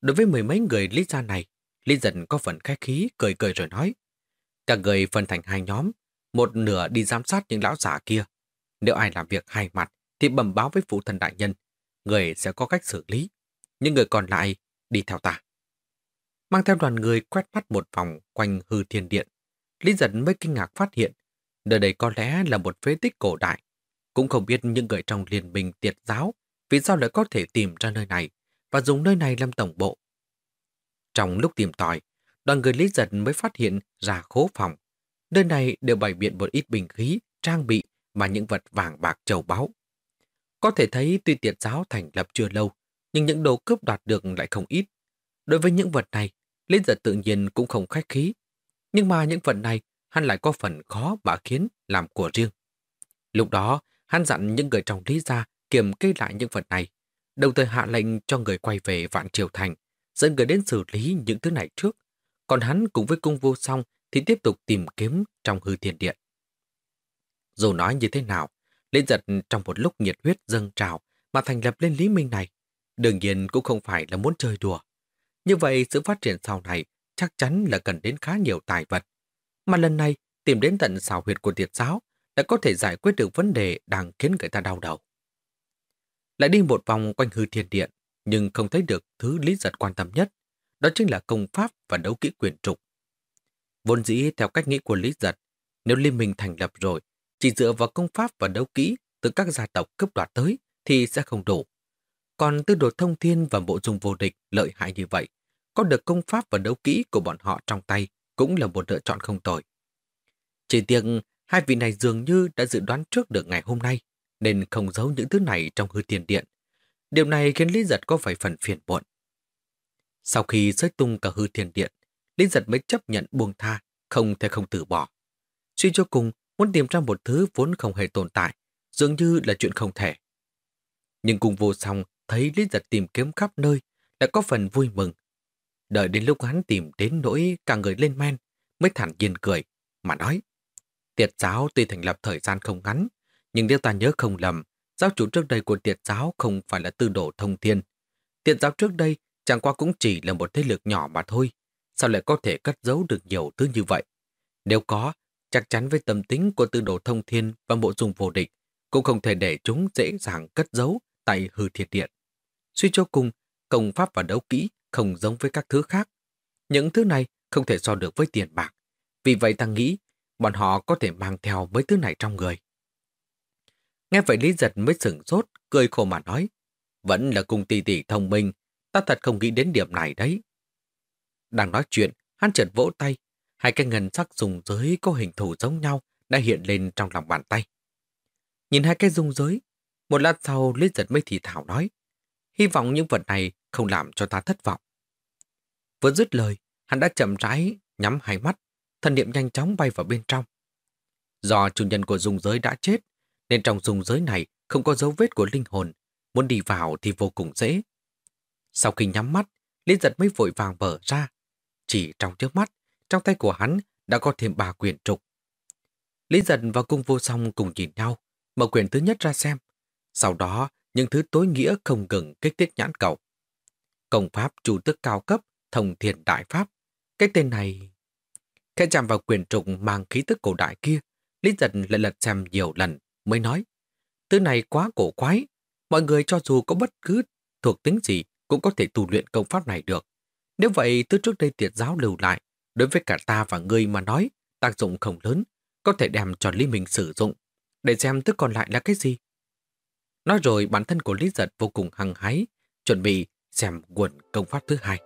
Đối với mười mấy người Lý Gia này, Lý Dân có phần khách khí, cười cười rồi nói. Cả người phân thành hai nhóm, một nửa đi giám sát những lão giả kia. Nếu ai làm việc hai mặt, thì bẩm báo với phụ thần đại nhân, người sẽ có cách xử lý. Những người còn lại đi theo ta. Mang theo đoàn người quét mắt một vòng quanh hư thiên điện, Lý Dân mới kinh ngạc phát hiện, nơi đây có lẽ là một phế tích cổ đại. Cũng không biết những người trong liên minh tiệt giáo vì sao lại có thể tìm ra nơi này và dùng nơi này làm tổng bộ. Trong lúc tìm tòi, đoàn người Lý Giật mới phát hiện ra khố phòng. Nơi này đều bày biện một ít bình khí, trang bị và những vật vàng bạc châu báu. Có thể thấy tuy tiệt giáo thành lập chưa lâu, nhưng những đồ cướp đoạt được lại không ít. Đối với những vật này, Lý Giật tự nhiên cũng không khách khí. Nhưng mà những vật này, hắn lại có phần khó mà khiến làm của riêng. Lúc đó, hắn dặn những người trong Lý gia kiểm kê lại những vật này, đồng thời hạ lệnh cho người quay về Vạn Triều Thành, dẫn người đến xử lý những thứ này trước. Còn hắn cùng với cung vô song thì tiếp tục tìm kiếm trong hư thiên điện. Dù nói như thế nào, Lê Giật trong một lúc nhiệt huyết dâng trào mà thành lập lên Lý Minh này, đương nhiên cũng không phải là muốn chơi đùa. Như vậy, sự phát triển sau này chắc chắn là cần đến khá nhiều tài vật. Mà lần này, tìm đến tận xào huyệt của tiệt giáo đã có thể giải quyết được vấn đề đang khiến người ta đau đầu. Lại đi một vòng quanh hư thiên điện, nhưng không thấy được thứ Lý Giật quan tâm nhất, đó chính là công pháp và đấu kỹ quyền trục. Vốn dĩ theo cách nghĩ của Lý Giật, nếu liên minh thành lập rồi, chỉ dựa vào công pháp và đấu kỹ từ các gia tộc cấp đoạt tới thì sẽ không đủ. Còn tư đồ thông thiên và bộ dung vô địch lợi hại như vậy, có được công pháp và đấu kỹ của bọn họ trong tay cũng là một lựa chọn không tồi. Chỉ tiếc hai vị này dường như đã dự đoán trước được ngày hôm nay, nên không giấu những thứ này trong hư tiền điện. Điều này khiến Lý Giật có phải phần phiền muộn. Sau khi rơi tung cả hư thiền điện, Lý Giật mới chấp nhận buông tha, không thể không từ bỏ. Suy cho cùng, muốn tìm ra một thứ vốn không hề tồn tại, dường như là chuyện không thể. Nhưng cùng vô song thấy Lý Giật tìm kiếm khắp nơi, đã có phần vui mừng. Đợi đến lúc hắn tìm đến nỗi cả người lên men, mới thản nhiên cười, mà nói. Tiệt giáo tuy thành lập thời gian không ngắn, nhưng nếu ta nhớ không lầm, giáo chủ trước đây của tiệt giáo không phải là tư đồ thông thiên. Tiệt giáo trước đây chẳng qua cũng chỉ là một thế lực nhỏ mà thôi. Sao lại có thể cất giấu được nhiều thứ như vậy? Nếu có, chắc chắn với tâm tính của tư đồ thông thiên và bộ dung vô địch, cũng không thể để chúng dễ dàng cất giấu tại hư thiệt điện. Suy cho cùng, công pháp và đấu kỹ không giống với các thứ khác. Những thứ này không thể so được với tiền bạc. Vì vậy ta nghĩ, bọn họ có thể mang theo mấy thứ này trong người. Nghe vậy Lý Giật mới sửng sốt, cười khổ mà nói. Vẫn là cùng tỷ tỷ thông minh, ta thật không nghĩ đến điểm này đấy. Đang nói chuyện, hắn chợt vỗ tay. Hai cái ngân sắc dùng giới có hình thù giống nhau đã hiện lên trong lòng bàn tay. Nhìn hai cái dung giới, một lát sau Lý Giật mới thì thảo nói. Hy vọng những vật này không làm cho ta thất vọng. Vừa dứt lời, hắn đã chậm rãi, nhắm hai mắt, thần niệm nhanh chóng bay vào bên trong. Do chủ nhân của dung giới đã chết, nên trong dung giới này không có dấu vết của linh hồn, muốn đi vào thì vô cùng dễ. Sau khi nhắm mắt, Lý giật mới vội vàng mở ra. Chỉ trong trước mắt, trong tay của hắn đã có thêm ba quyển trục. Lý giật và cung vô song cùng nhìn nhau, mở quyển thứ nhất ra xem. Sau đó, những thứ tối nghĩa không ngừng kích thích nhãn cầu. Công pháp chủ tức cao cấp, thông thiền đại pháp. Cái tên này... Khẽ chạm vào quyển trục mang khí tức cổ đại kia, Lý Dân lại lật xem nhiều lần mới nói. Thứ này quá cổ quái, mọi người cho dù có bất cứ thuộc tính gì cũng có thể tu luyện công pháp này được. Nếu vậy, từ trước đây tiệt giáo lưu lại, đối với cả ta và ngươi mà nói, tác dụng không lớn, có thể đem cho Lý Minh sử dụng, để xem thứ còn lại là cái gì. Nói rồi bản thân của Lý Giật vô cùng hăng hái, chuẩn bị xem nguồn công pháp thứ hai.